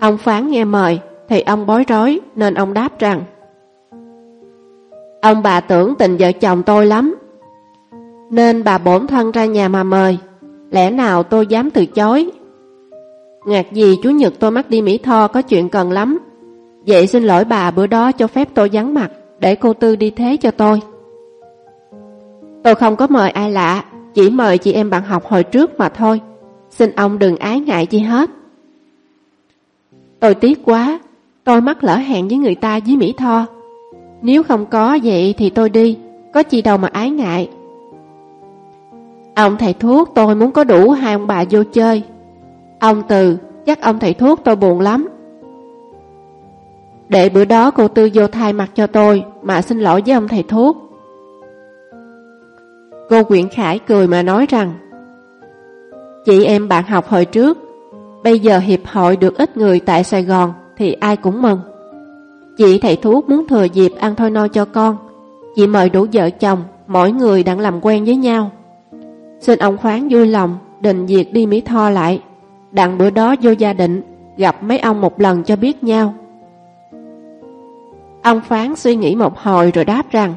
Ông Phán nghe mời, thì ông bối rối nên ông đáp rằng Ông bà tưởng tình vợ chồng tôi lắm, nên bà bổn thân ra nhà mà mời, lẽ nào tôi dám từ chối. Ngạc gì chú Nhật tôi mắc đi Mỹ Tho có chuyện cần lắm, vậy xin lỗi bà bữa đó cho phép tôi vắng mặt để cô Tư đi thế cho tôi. Tôi không có mời ai lạ, chỉ mời chị em bạn học hồi trước mà thôi. Xin ông đừng ái ngại chi hết. Tôi tiếc quá, tôi mắc lỡ hẹn với người ta dưới Mỹ Tho. Nếu không có vậy thì tôi đi, có chi đâu mà ái ngại. Ông thầy thuốc tôi muốn có đủ hai ông bà vô chơi. Ông Từ, chắc ông thầy thuốc tôi buồn lắm. Để bữa đó cô Tư vô thay mặt cho tôi mà xin lỗi với ông thầy thuốc. Cô Quyện Khải cười mà nói rằng, Chị em bạn học hồi trước, Bây giờ hiệp hội được ít người tại Sài Gòn Thì ai cũng mừng. Chị thầy thuốc muốn thừa dịp ăn thôi no cho con. Chị mời đủ vợ chồng, Mỗi người đang làm quen với nhau. Xin ông khoáng vui lòng Định việc đi Mỹ Tho lại. Đặng bữa đó vô gia định, Gặp mấy ông một lần cho biết nhau. Ông Phán suy nghĩ một hồi rồi đáp rằng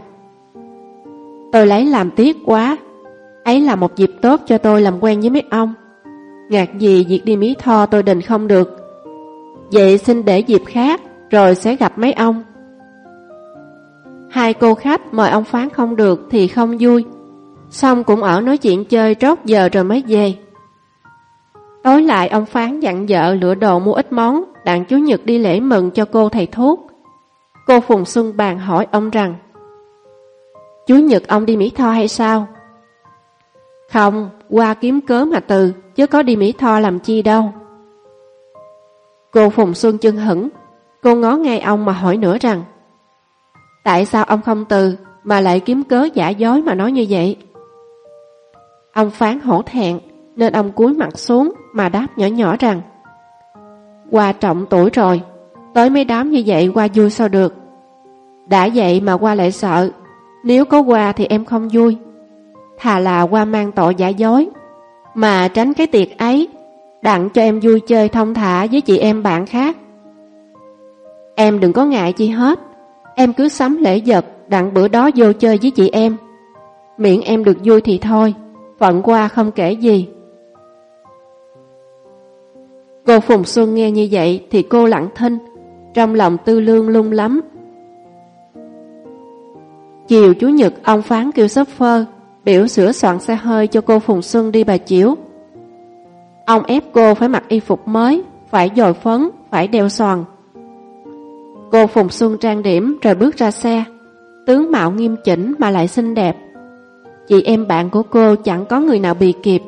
Tôi lấy làm tiếc quá. Ấy là một dịp tốt cho tôi làm quen với mấy ông. Ngạc gì việc đi Mỹ Tho tôi định không được. Vậy xin để dịp khác, Rồi sẽ gặp mấy ông. Hai cô khách mời ông Phán không được Thì không vui. Xong cũng ở nói chuyện chơi trót giờ rồi mới về. Tối lại ông Phán dặn vợ lựa đồ mua ít món, Đặng chú Nhật đi lễ mừng cho cô thầy thuốc. Cô Phùng Xuân bàn hỏi ông rằng Chú Nhật ông đi Mỹ Tho hay sao? Không, qua kiếm cớ mà từ, chứ có đi Mỹ Tho làm chi đâu. Cô Phùng Xuân chân hững, cô ngó ngay ông mà hỏi nữa rằng Tại sao ông không từ mà lại kiếm cớ giả dối mà nói như vậy? Ông phán hổ thẹn nên ông cúi mặt xuống mà đáp nhỏ nhỏ rằng Qua trọng tuổi rồi, tới mấy đám như vậy qua vui sao được. Đã vậy mà qua lại sợ, nếu có quà thì em không vui. thà là qua mang tội giả dối, mà tránh cái tiệc ấy, đặng cho em vui chơi thông thả với chị em bạn khác. Em đừng có ngại chi hết, em cứ sắm lễ vật đặng bữa đó vô chơi với chị em. Miễn em được vui thì thôi, phận qua không kể gì. Cô Phùng Xuân nghe như vậy thì cô lặng thinh, trong lòng tư lương lung lắm. Chiều Chủ nhật ông Phán kêu shopper biểu sửa soạn xe hơi cho cô Phùng Xuân đi bà chiếu. Ông ép cô phải mặc y phục mới, phải dồi phấn, phải đeo xoàn. Cô Phùng Xuân trang điểm rồi bước ra xe, tướng mạo nghiêm chỉnh mà lại xinh đẹp. Chị em bạn của cô chẳng có người nào bị kịp.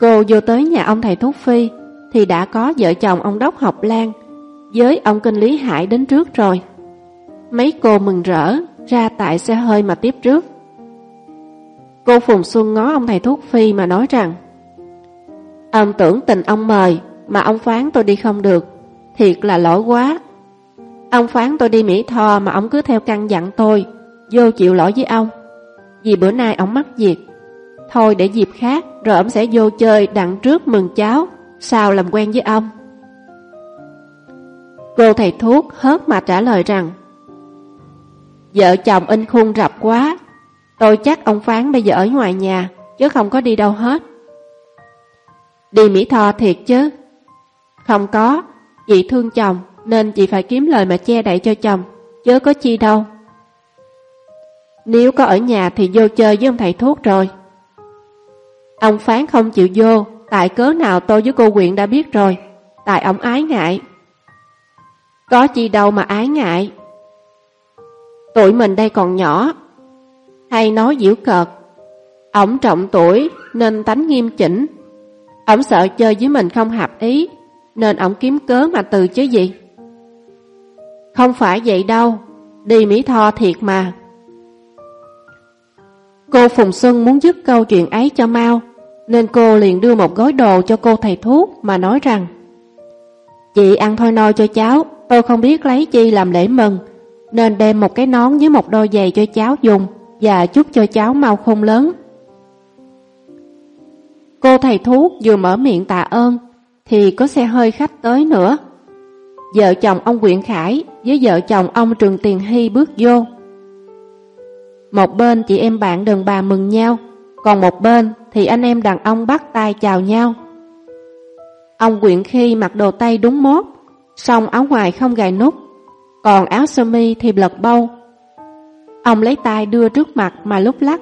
Cô vô tới nhà ông thầy thúc phi thì đã có vợ chồng ông Đốc Học Lan với ông Kinh Lý Hải đến trước rồi. Mấy cô mừng rỡ ra tại xe hơi mà tiếp trước. Cô Phùng Xuân ngó ông thầy thuốc phi mà nói rằng Ông tưởng tình ông mời mà ông phán tôi đi không được, thiệt là lỗi quá. Ông phán tôi đi Mỹ Tho mà ông cứ theo căn dặn tôi, vô chịu lỗi với ông. Vì bữa nay ông mắc việc. Thôi để dịp khác rồi ông sẽ vô chơi đặng trước mừng cháu, sao làm quen với ông. Cô thầy thuốc hớt mà trả lời rằng Vợ chồng in khuôn rập quá, tôi chắc ông phán bây giờ ở ngoài nhà, chứ không có đi đâu hết. Đi Mỹ Tho thiệt chứ? Không có, chị thương chồng nên chị phải kiếm lời mà che đậy cho chồng, chứ có chi đâu. Nếu có ở nhà thì vô chơi với ông thầy thuốc rồi. Ông Phán không chịu vô, tại cớ nào tôi với cô quyện đã biết rồi, tại ông ái ngại. Có chi đâu mà ái ngại. Tuổi mình đây còn nhỏ, hay nói diễu cợt. Ông trọng tuổi nên tánh nghiêm chỉnh. Ông sợ chơi với mình không hợp ý, nên ông kiếm cớ mà từ chứ gì. Không phải vậy đâu, đi Mỹ Tho thiệt mà. Cô Phùng Xuân muốn dứt câu chuyện ấy cho mau, nên cô liền đưa một gói đồ cho cô thầy thuốc mà nói rằng Chị ăn thôi no cho cháu, tôi không biết lấy chi làm lễ mừng, nên đem một cái nón với một đôi giày cho cháu dùng và chúc cho cháu mau khôn lớn. Cô thầy thuốc vừa mở miệng tạ ơn, thì có xe hơi khách tới nữa. Vợ chồng ông Quyện Khải với vợ chồng ông Trường Tiền Hy bước vô. Một bên chị em bạn đàn bà mừng nhau, còn một bên thì anh em đàn ông bắt tay chào nhau. Ông Quyện Khi mặc đồ tây đúng mốt, song áo ngoài không gài nút, còn áo sơ mi thì lật bâu. Ông lấy tay đưa trước mặt mà lúc lắc,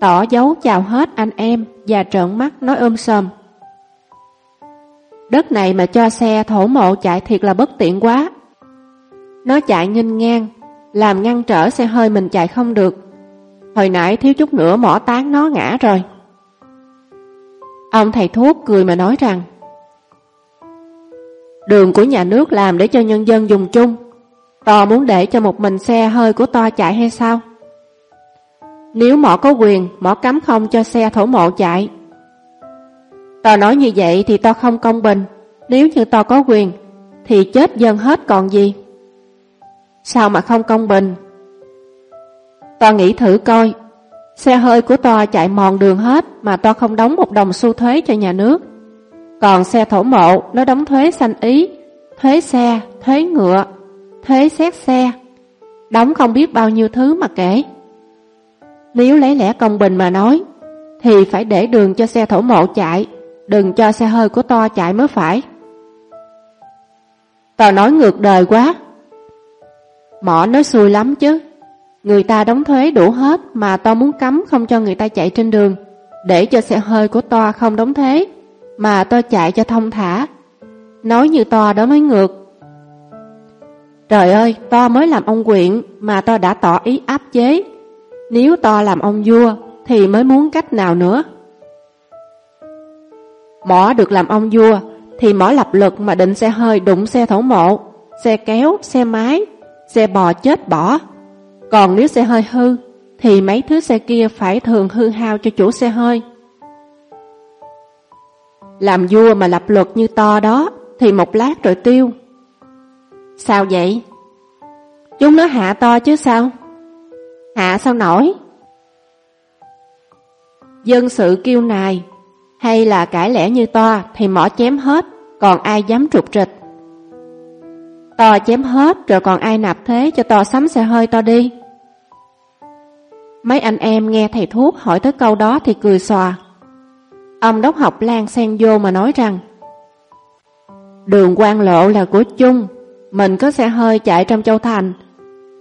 tỏ dấu chào hết anh em và trợn mắt nói ôm sầm. Đất này mà cho xe thổ mộ chạy thiệt là bất tiện quá. Nó chạy nghênh ngang, làm ngăn trở xe hơi mình chạy không được. Hồi nãy thiếu chút nữa mỏ tán nó ngã rồi. Ông thầy thuốc cười mà nói rằng Đường của nhà nước làm để cho nhân dân dùng chung To muốn để cho một mình xe hơi của to chạy hay sao? Nếu mỏ có quyền, mỏ cấm không cho xe thổ mộ chạy. To nói như vậy thì to không công bình. Nếu như to có quyền Thì chết dân hết còn gì. Sao mà không công bình? To nghĩ thử coi. Xe hơi của to chạy mòn đường hết Mà to không đóng một đồng xu thuế cho nhà nước. Còn xe thổ mộ Nó đóng thuế sanh ý Thuế xe, thuế ngựa thế xét xe. Đóng không biết bao nhiêu thứ mà kể. Nếu lấy lẽ công bình mà nói, Thì phải để đường cho xe thổ mộ chạy, Đừng cho xe hơi của to chạy mới phải. Tao nói ngược đời quá. Mỏ nói xui lắm chứ. Người ta đóng thuế đủ hết Mà to muốn cấm không cho người ta chạy trên đường. Để cho xe hơi của to không đóng thuế, Mà to chạy cho thông thả. Nói như to đó mới ngược. Trời ơi, to mới làm ông quyện Mà to đã tỏ ý áp chế. Nếu to làm ông vua Thì mới muốn cách nào nữa? Mỏ được làm ông vua Thì mỏ lập lực mà định xe hơi đụng xe thổ mộ Xe kéo, xe máy Xe bò chết bỏ. Còn nếu xe hơi hư Thì mấy thứ xe kia phải thường hư hao cho chủ xe hơi. Làm vua mà lập luật như to đó Thì một lát rồi tiêu. Sao vậy? Chúng nó hạ to chứ sao? Hạ sao nổi? dân sự kiêu nài, hay là cãi lẽ như to thì mỏ chém hết, còn ai dám trục trịch. To chém hết rồi còn ai nạp thế cho to sắm xe hơi to đi. Mấy anh em nghe thầy thuốc hỏi tới câu đó thì cười xòa. Ông đốc học Lan sen vô mà nói rằng Đường quan lộ là của chung, mình có xe hơi chạy trong châu thành.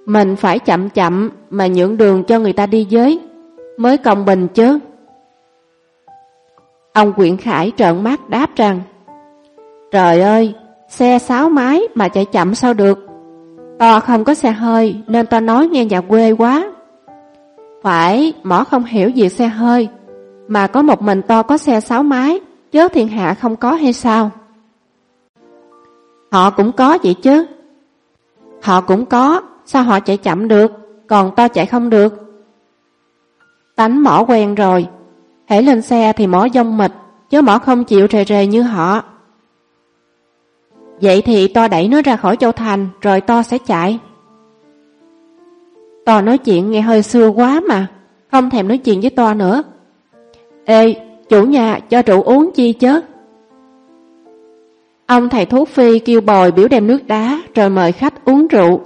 Mình phải chậm chậm mà nhượng đường cho người ta đi giới mới công bình chứ. Ông Quyện Khải trợn mắt đáp rằng Trời ơi, xe sáu máy mà chạy chậm sao được? To không có xe hơi nên ta nói nghe nhà quê quá. Phải, mỏ không hiểu gì xe hơi, mà có một mình to có xe sáu mái, chớ thiên hạ không có hay sao? Họ cũng có vậy chứ. Họ cũng có, sao họ chạy chậm được, còn to chạy không được? Tánh mỏ quen rồi, hãy lên xe thì mỏ dông mịch, chứ mỏ không chịu rề rề như họ. Vậy thì to đẩy nó ra khỏi châu thành, rồi to sẽ chạy. To nói chuyện nghe hơi xưa quá mà, không thèm nói chuyện với to nữa. Ê, chủ nhà cho rượu uống chi chứ? Ông thầy thuốc phi kêu bồi biểu đem nước đá rồi mời khách uống rượu.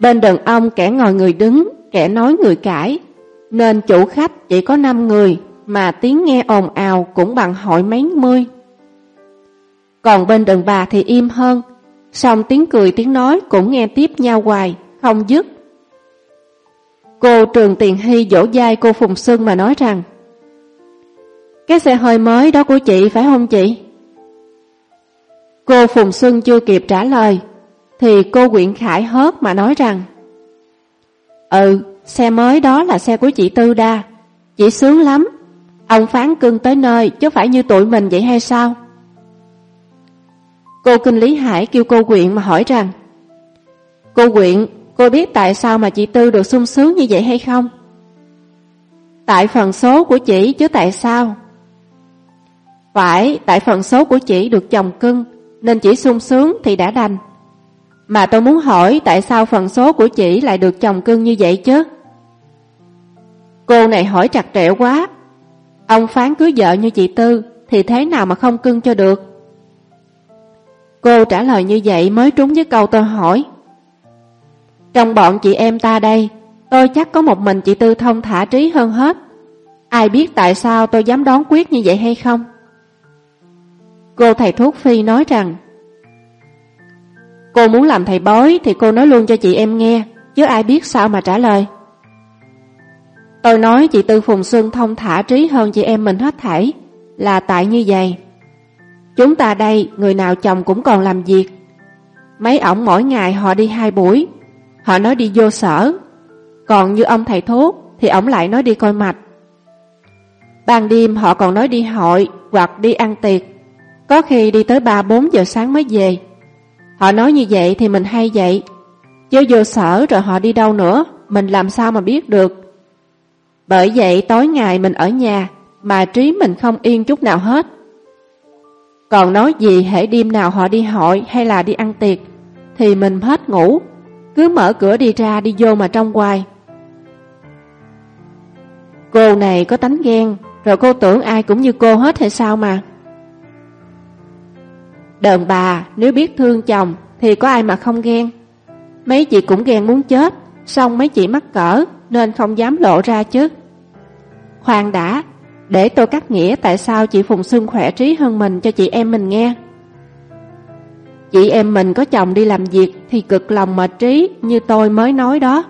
Bên đàn ông kẻ ngồi người đứng, kẻ nói người cãi, nên chủ khách chỉ có 5 người mà tiếng nghe ồn ào cũng bằng hội mấy mươi. Còn bên đàn bà thì im hơn, song tiếng cười tiếng nói cũng nghe tiếp nhau hoài, không dứt. Cô Trường Tiền Hy dỗ dai cô Phùng sương mà nói rằng Cái xe hơi mới đó của chị phải không chị? Cô Phùng Xuân chưa kịp trả lời Thì cô Quyện Khải hớt mà nói rằng Ừ, xe mới đó là xe của chị Tư Đa Chị sướng lắm Ông phán cưng tới nơi chứ phải như tụi mình vậy hay sao? Cô Kinh Lý Hải kêu cô Quyện mà hỏi rằng Cô Quyện, cô biết tại sao mà chị Tư được sung sướng như vậy hay không? Tại phần số của chị chứ tại sao? Phải, tại phần số của chị được chồng cưng nên chỉ sung sướng thì đã đành. Mà tôi muốn hỏi tại sao phần số của chị lại được chồng cưng như vậy chứ? Cô này hỏi chặt trẻo quá. Ông phán cưới vợ như chị Tư thì thế nào mà không cưng cho được? Cô trả lời như vậy mới trúng với câu tôi hỏi. Trong bọn chị em ta đây, tôi chắc có một mình chị Tư thông thả trí hơn hết. Ai biết tại sao tôi dám đón quyết như vậy hay không? Cô thầy thuốc Phi nói rằng Cô muốn làm thầy bói thì cô nói luôn cho chị em nghe, chứ ai biết sao mà trả lời. Tôi nói chị Tư Phùng Xuân thông thả trí hơn chị em mình hết thảy, là tại như vậy. Chúng ta đây, người nào chồng cũng còn làm việc. Mấy ổng mỗi ngày họ đi hai buổi, họ nói đi vô sở. Còn như ông thầy thuốc thì ổng lại nói đi coi mạch. Ban đêm họ còn nói đi hội hoặc đi ăn tiệc. Có khi đi tới 3-4 giờ sáng mới về. Họ nói như vậy thì mình hay vậy. Chứ vô sở rồi họ đi đâu nữa, mình làm sao mà biết được. Bởi vậy tối ngày mình ở nhà, mà trí mình không yên chút nào hết. Còn nói gì hãy đêm nào họ đi hội hay là đi ăn tiệc, thì mình hết ngủ, cứ mở cửa đi ra đi vô mà trong hoài. Cô này có tánh ghen, rồi cô tưởng ai cũng như cô hết hay sao mà đờn bà nếu biết thương chồng thì có ai mà không ghen. Mấy chị cũng ghen muốn chết, xong mấy chị mắc cỡ nên không dám lộ ra chứ. Khoan đã, để tôi cắt nghĩa tại sao chị Phùng Xuân khỏe trí hơn mình cho chị em mình nghe. Chị em mình có chồng đi làm việc thì cực lòng mệt trí như tôi mới nói đó.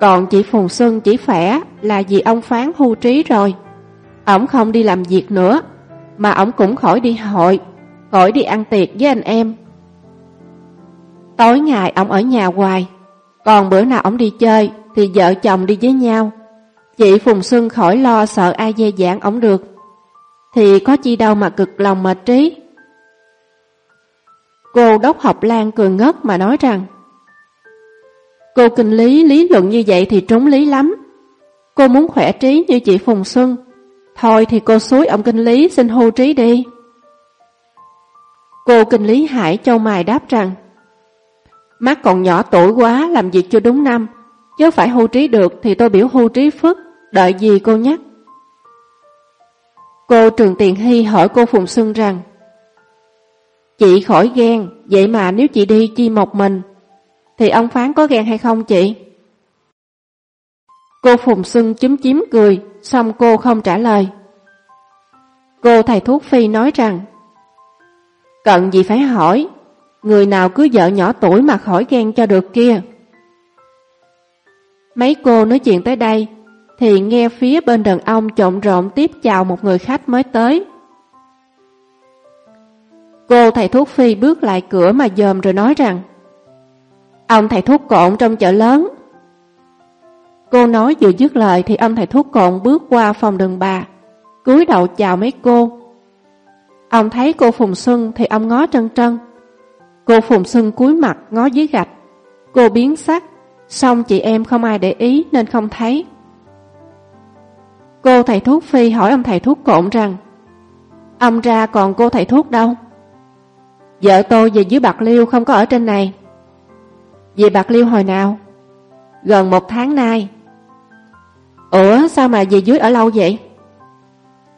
Còn chị Phùng Xuân chỉ khỏe là vì ông phán hưu trí rồi. Ông không đi làm việc nữa, mà ông cũng khỏi đi hội khỏi đi ăn tiệc với anh em. Tối ngày ông ở nhà hoài, còn bữa nào ông đi chơi thì vợ chồng đi với nhau. Chị Phùng Xuân khỏi lo sợ ai dê dãn ông được, thì có chi đâu mà cực lòng mệt trí. Cô đốc học Lan cười ngất mà nói rằng Cô kinh lý lý luận như vậy thì trúng lý lắm. Cô muốn khỏe trí như chị Phùng Xuân, thôi thì cô suối ông kinh lý xin hưu trí đi. Cô kinh lý Hải châu mài đáp rằng Mắt còn nhỏ tuổi quá làm việc chưa đúng năm Chứ phải hưu trí được thì tôi biểu hưu trí phức Đợi gì cô nhắc Cô Trường Tiền Hy hỏi cô Phùng Xuân rằng Chị khỏi ghen, vậy mà nếu chị đi chi một mình, thì ông Phán có ghen hay không chị? Cô Phùng Xuân chúm chím cười, xong cô không trả lời. Cô thầy thuốc phi nói rằng cần gì phải hỏi, người nào cứ vợ nhỏ tuổi mà khỏi ghen cho được kia. Mấy cô nói chuyện tới đây, thì nghe phía bên đàn ông trộn rộn tiếp chào một người khách mới tới. Cô thầy thuốc phi bước lại cửa mà dòm rồi nói rằng Ông thầy thuốc cộn trong chợ lớn. Cô nói vừa dứt lời thì ông thầy thuốc cộn bước qua phòng đường bà, cúi đầu chào mấy cô. Ông thấy cô Phùng Xuân thì ông ngó trân trân. Cô Phùng Xuân cúi mặt ngó dưới gạch. Cô biến sắc, xong chị em không ai để ý nên không thấy. Cô thầy thuốc Phi hỏi ông thầy thuốc cộn rằng Ông ra còn cô thầy thuốc đâu? Vợ tôi về dưới Bạc Liêu không có ở trên này. Về Bạc Liêu hồi nào? Gần một tháng nay. Ủa sao mà về dưới ở lâu vậy?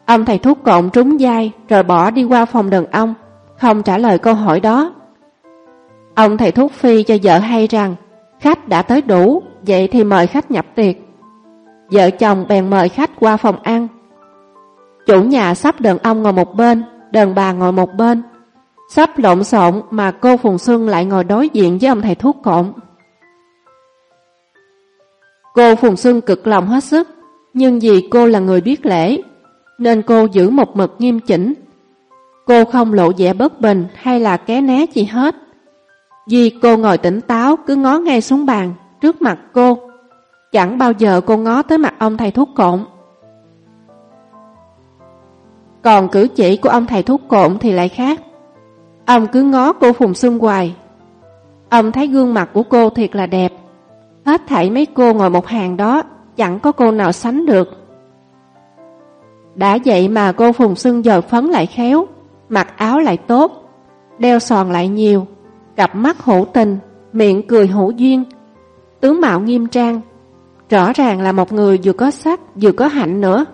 Ông thầy thuốc cộn trúng dai rồi bỏ đi qua phòng đàn ông, không trả lời câu hỏi đó. Ông thầy thuốc phi cho vợ hay rằng khách đã tới đủ, vậy thì mời khách nhập tiệc. Vợ chồng bèn mời khách qua phòng ăn. Chủ nhà sắp đàn ông ngồi một bên, đàn bà ngồi một bên. Sắp lộn xộn mà cô Phùng Xuân lại ngồi đối diện với ông thầy thuốc cộn. Cô Phùng Xuân cực lòng hết sức, nhưng vì cô là người biết lễ, nên cô giữ một mực nghiêm chỉnh. Cô không lộ vẻ bất bình hay là ké né gì hết. Vì cô ngồi tỉnh táo cứ ngó ngay xuống bàn, trước mặt cô. Chẳng bao giờ cô ngó tới mặt ông thầy thuốc cộn. Còn cử chỉ của ông thầy thuốc cộn thì lại khác. Ông cứ ngó cô Phùng xung hoài. Ông thấy gương mặt của cô thiệt là đẹp. Hết thảy mấy cô ngồi một hàng đó, chẳng có cô nào sánh được. Đã vậy mà cô Phùng sưng giờ phấn lại khéo, mặc áo lại tốt, đeo sòn lại nhiều, cặp mắt hữu tình, miệng cười hữu duyên, tướng mạo nghiêm trang, rõ ràng là một người vừa có sắc vừa có hạnh nữa.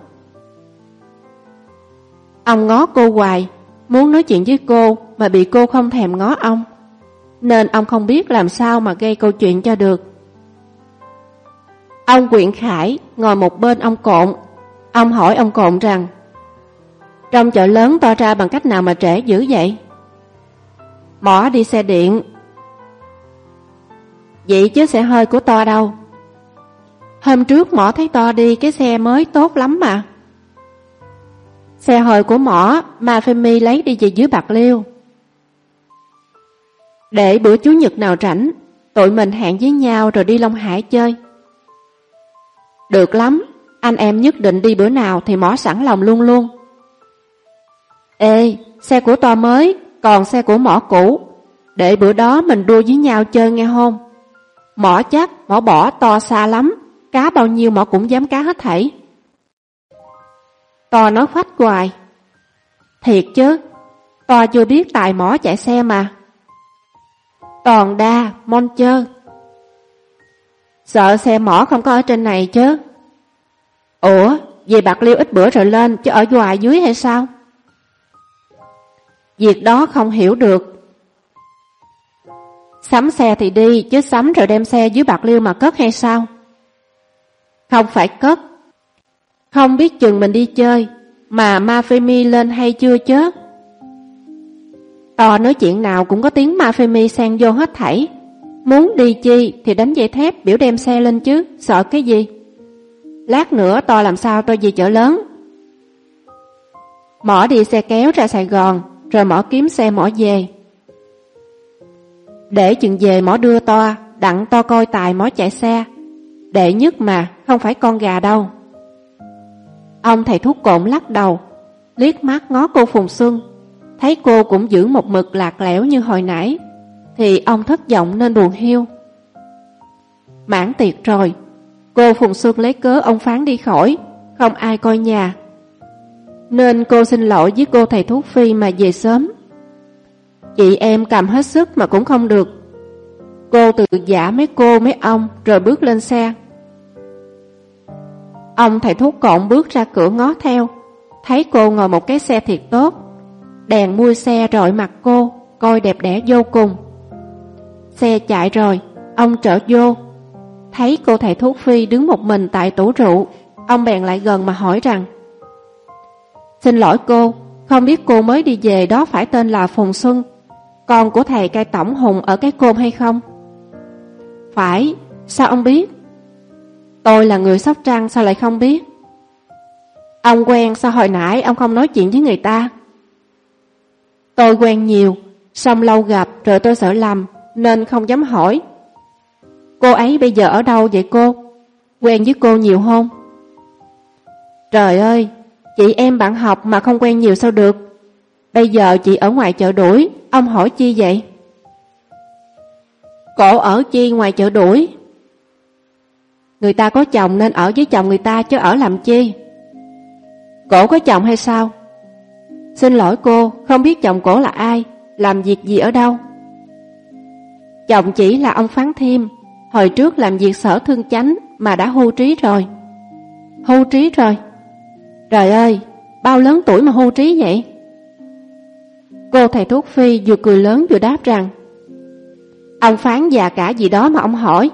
Ông ngó cô hoài, muốn nói chuyện với cô mà bị cô không thèm ngó ông, nên ông không biết làm sao mà gây câu chuyện cho được. Ông Quyện Khải ngồi một bên ông Cộn, ông hỏi ông Cộn rằng Trong chợ lớn to ra bằng cách nào mà trễ dữ vậy? Mỏ đi xe điện. Vậy chứ xe hơi của to đâu? Hôm trước mỏ thấy to đi cái xe mới tốt lắm mà. Xe hơi của mỏ mà Femi lấy đi về dưới Bạc Liêu. Để bữa Chủ nhật nào rảnh, tụi mình hẹn với nhau rồi đi Long Hải chơi. Được lắm, anh em nhất định đi bữa nào thì mỏ sẵn lòng luôn luôn. Ê, xe của to mới, còn xe của mỏ cũ. Để bữa đó mình đua với nhau chơi nghe không? Mỏ chắc, mỏ bỏ to xa lắm, cá bao nhiêu mỏ cũng dám cá hết thảy. To nói khoách hoài. Thiệt chứ, to chưa biết tài mỏ chạy xe mà. Toàn đa, mon chơ. Sợ xe mỏ không có ở trên này chứ. Ủa, về Bạc Liêu ít bữa rồi lên chứ ở ngoài dưới hay sao? Việc đó không hiểu được. Sắm xe thì đi, chứ sắm rồi đem xe dưới Bạc Liêu mà cất hay sao? Không phải cất. Không biết chừng mình đi chơi, mà Ma phê mi lên hay chưa chứ? To nói chuyện nào cũng có tiếng Ma phê mi xen vô hết thảy. Muốn đi chi thì đánh dây thép biểu đem xe lên chứ, sợ cái gì? Lát nữa to làm sao tôi về chợ lớn. Mỏ đi xe kéo ra Sài Gòn, rồi mỏ kiếm xe mỏ về. Để chừng về mỏ đưa to, đặng to coi tài mỏ chạy xe. Đệ nhất mà, không phải con gà đâu. Ông thầy thuốc cộn lắc đầu, liếc mắt ngó cô Phùng Xuân. Thấy cô cũng giữ một mực lạc lẽo như hồi nãy, thì ông thất vọng nên buồn hiu. Mãn tiệc rồi, cô Phùng Xuân lấy cớ ông phán đi khỏi, không ai coi nhà. Nên cô xin lỗi với cô thầy thuốc phi mà về sớm. Chị em cầm hết sức mà cũng không được. Cô tự giả mấy cô mấy ông rồi bước lên xe. Ông thầy thuốc cộn bước ra cửa ngó theo. thấy cô ngồi một cái xe thiệt tốt. Đèn mui xe rọi mặt cô, coi đẹp đẽ vô cùng. Xe chạy rồi, ông trở vô. Thấy cô thầy thuốc phi đứng một mình tại tủ rượu, ông bèn lại gần mà hỏi rằng Xin lỗi cô, không biết cô mới đi về đó phải tên là Phùng Xuân, con của thầy cai tổng hùng ở cái côn hay không? Phải, sao ông biết? Tôi là người Sóc Trăng sao lại không biết? Ông quen sao hồi nãy ông không nói chuyện với người ta? Tôi quen nhiều, xong lâu gặp rồi tôi sợ lầm nên không dám hỏi. Cô ấy bây giờ ở đâu vậy cô? Quen với cô nhiều không? Trời ơi, chị em bạn học mà không quen nhiều sao được? Bây giờ chị ở ngoài chợ đuổi, ông hỏi chi vậy? Cổ ở chi ngoài chợ đuổi? Người ta có chồng nên ở với chồng người ta chứ ở làm chi? Cổ có chồng hay sao? Xin lỗi cô, không biết chồng cổ là ai, làm việc gì ở đâu? Chồng chỉ là ông Phán Thiêm, hồi trước làm việc sở thương chánh mà đã hưu trí rồi. Hưu trí rồi? Trời ơi, bao lớn tuổi mà hưu trí vậy? Cô thầy thuốc phi vừa cười lớn vừa đáp rằng Ông phán già cả gì đó mà ông hỏi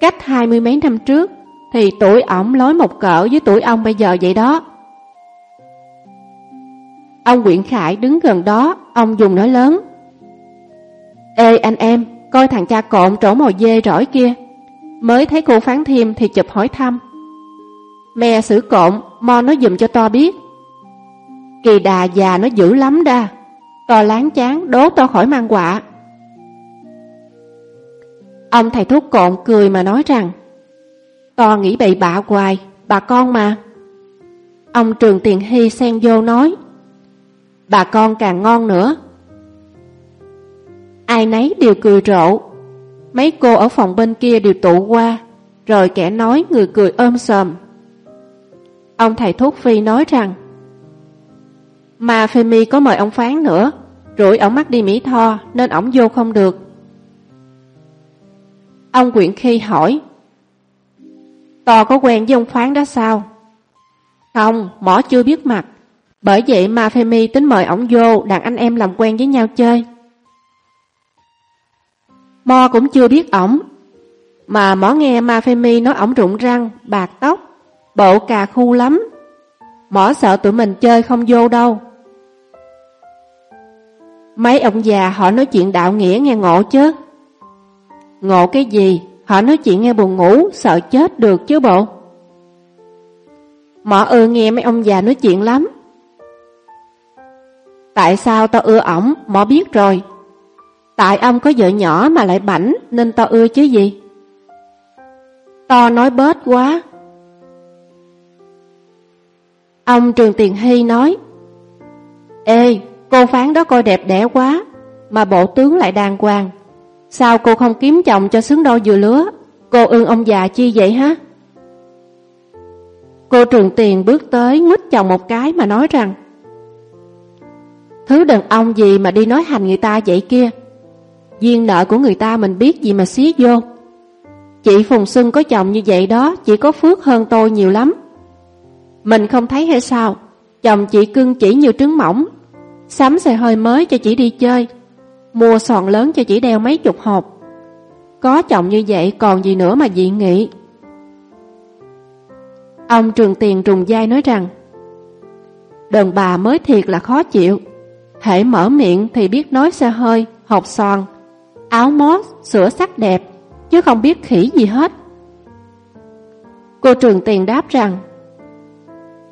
Cách hai mươi mấy năm trước Thì tuổi ổng lối một cỡ với tuổi ông bây giờ vậy đó Ông Nguyễn Khải đứng gần đó Ông dùng nói lớn Ê anh em Coi thằng cha cộn trổ mồi dê rỗi kia. Mới thấy cô phán thêm thì chụp hỏi thăm. Mẹ xử cộn, Mo nó dùm cho to biết. Kỳ đà già nó dữ lắm đa. To láng chán, đố to khỏi mang quạ Ông thầy thuốc cộn cười mà nói rằng, To nghĩ bậy bạ hoài, Bà con mà. Ông Trường Tiền Hy xen vô nói, Bà con càng ngon nữa. Ai nấy đều cười rộ. Mấy cô ở phòng bên kia đều tụ qua Rồi kẻ nói người cười ôm sờm Ông thầy thuốc phi nói rằng Mà Femi có mời ông phán nữa Rủi ổng mắt đi Mỹ Tho Nên ổng vô không được. Ông Quyện Khi hỏi Tò có quen với ông phán đó sao? Không, mỏ chưa biết mặt Bởi vậy mà Femi tính mời ổng vô Đàn anh em làm quen với nhau chơi. Mo cũng chưa biết ổng. Mà mỏ nghe Ma Phê nói ổng rụng răng, bạc tóc Bộ cà khu lắm. Mỏ sợ tụi mình chơi không vô đâu. Mấy ông già họ nói chuyện đạo nghĩa nghe ngộ chứ. Ngộ cái gì? Họ nói chuyện nghe buồn ngủ Sợ chết được chứ bộ. Mỏ ưa nghe mấy ông già nói chuyện lắm. Tại sao tao ưa ổng? Mỏ biết rồi. Tại ông có vợ nhỏ mà lại bảnh, Nên to ưa chứ gì? To nói bớt quá. Ông Trường Tiền Hy nói, Ê, Cô phán đó coi đẹp đẽ quá, Mà bộ tướng lại đàng hoàng. Sao cô không kiếm chồng cho xứng đôi vừa lứa? Cô ưng ông già chi vậy hả? Cô Trường Tiền bước tới ngứt chồng một cái mà nói rằng, Thứ đàn ông gì mà đi nói hành người ta vậy kia? Duyên nợ của người ta mình biết gì mà xí vô. Chị Phùng Xuân có chồng như vậy đó Chỉ có phước hơn tôi nhiều lắm. Mình không thấy hay sao? Chồng chị cưng chỉ như trứng mỏng. Sắm xe hơi mới cho chị đi chơi. Mua sòn lớn cho chị đeo mấy chục hộp. Có chồng như vậy còn gì nữa mà dị nghị. Ông Trường Tiền trùng dai nói rằng Đàn bà mới thiệt là khó chịu. Hễ mở miệng thì biết nói xe hơi, hộp son Áo mót, sữa sắc đẹp Chứ không biết khỉ gì hết Cô Trường Tiền đáp rằng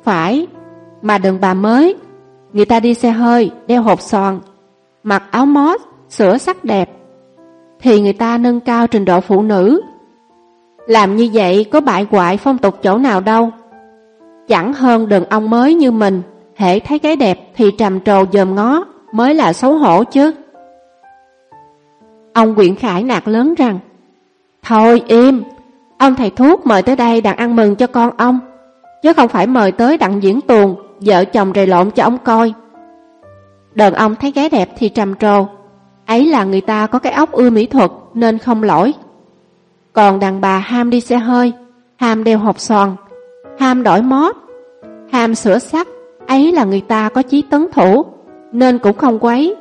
Phải, mà đừng bà mới Người ta đi xe hơi, đeo hộp xoàn, mặc áo mót, sửa sắc đẹp, thì người ta nâng cao trình độ phụ nữ. Làm như vậy có bại hoại phong tục chỗ nào đâu. Chẳng hơn đàn ông mới như mình, hễ thấy cái đẹp thì trầm trồ dòm ngó, mới là xấu hổ chứ. Ông Quyện Khải nạt lớn rằng, Thôi im, ông thầy thuốc mời tới đây đặng ăn mừng cho con ông, chứ không phải mời tới đặng diễn tuồng vợ chồng rầy lộn cho ông coi. Đàn ông thấy gái đẹp thì trầm trồ, ấy là người ta có cái óc ưa mỹ thuật nên không lỗi. Còn đàn bà ham đi xe hơi, ham đeo hộp xoàn, ham đổi mót, ham sửa sắc, Ấy là người ta có chí tấn thủ, nên cũng không quấy.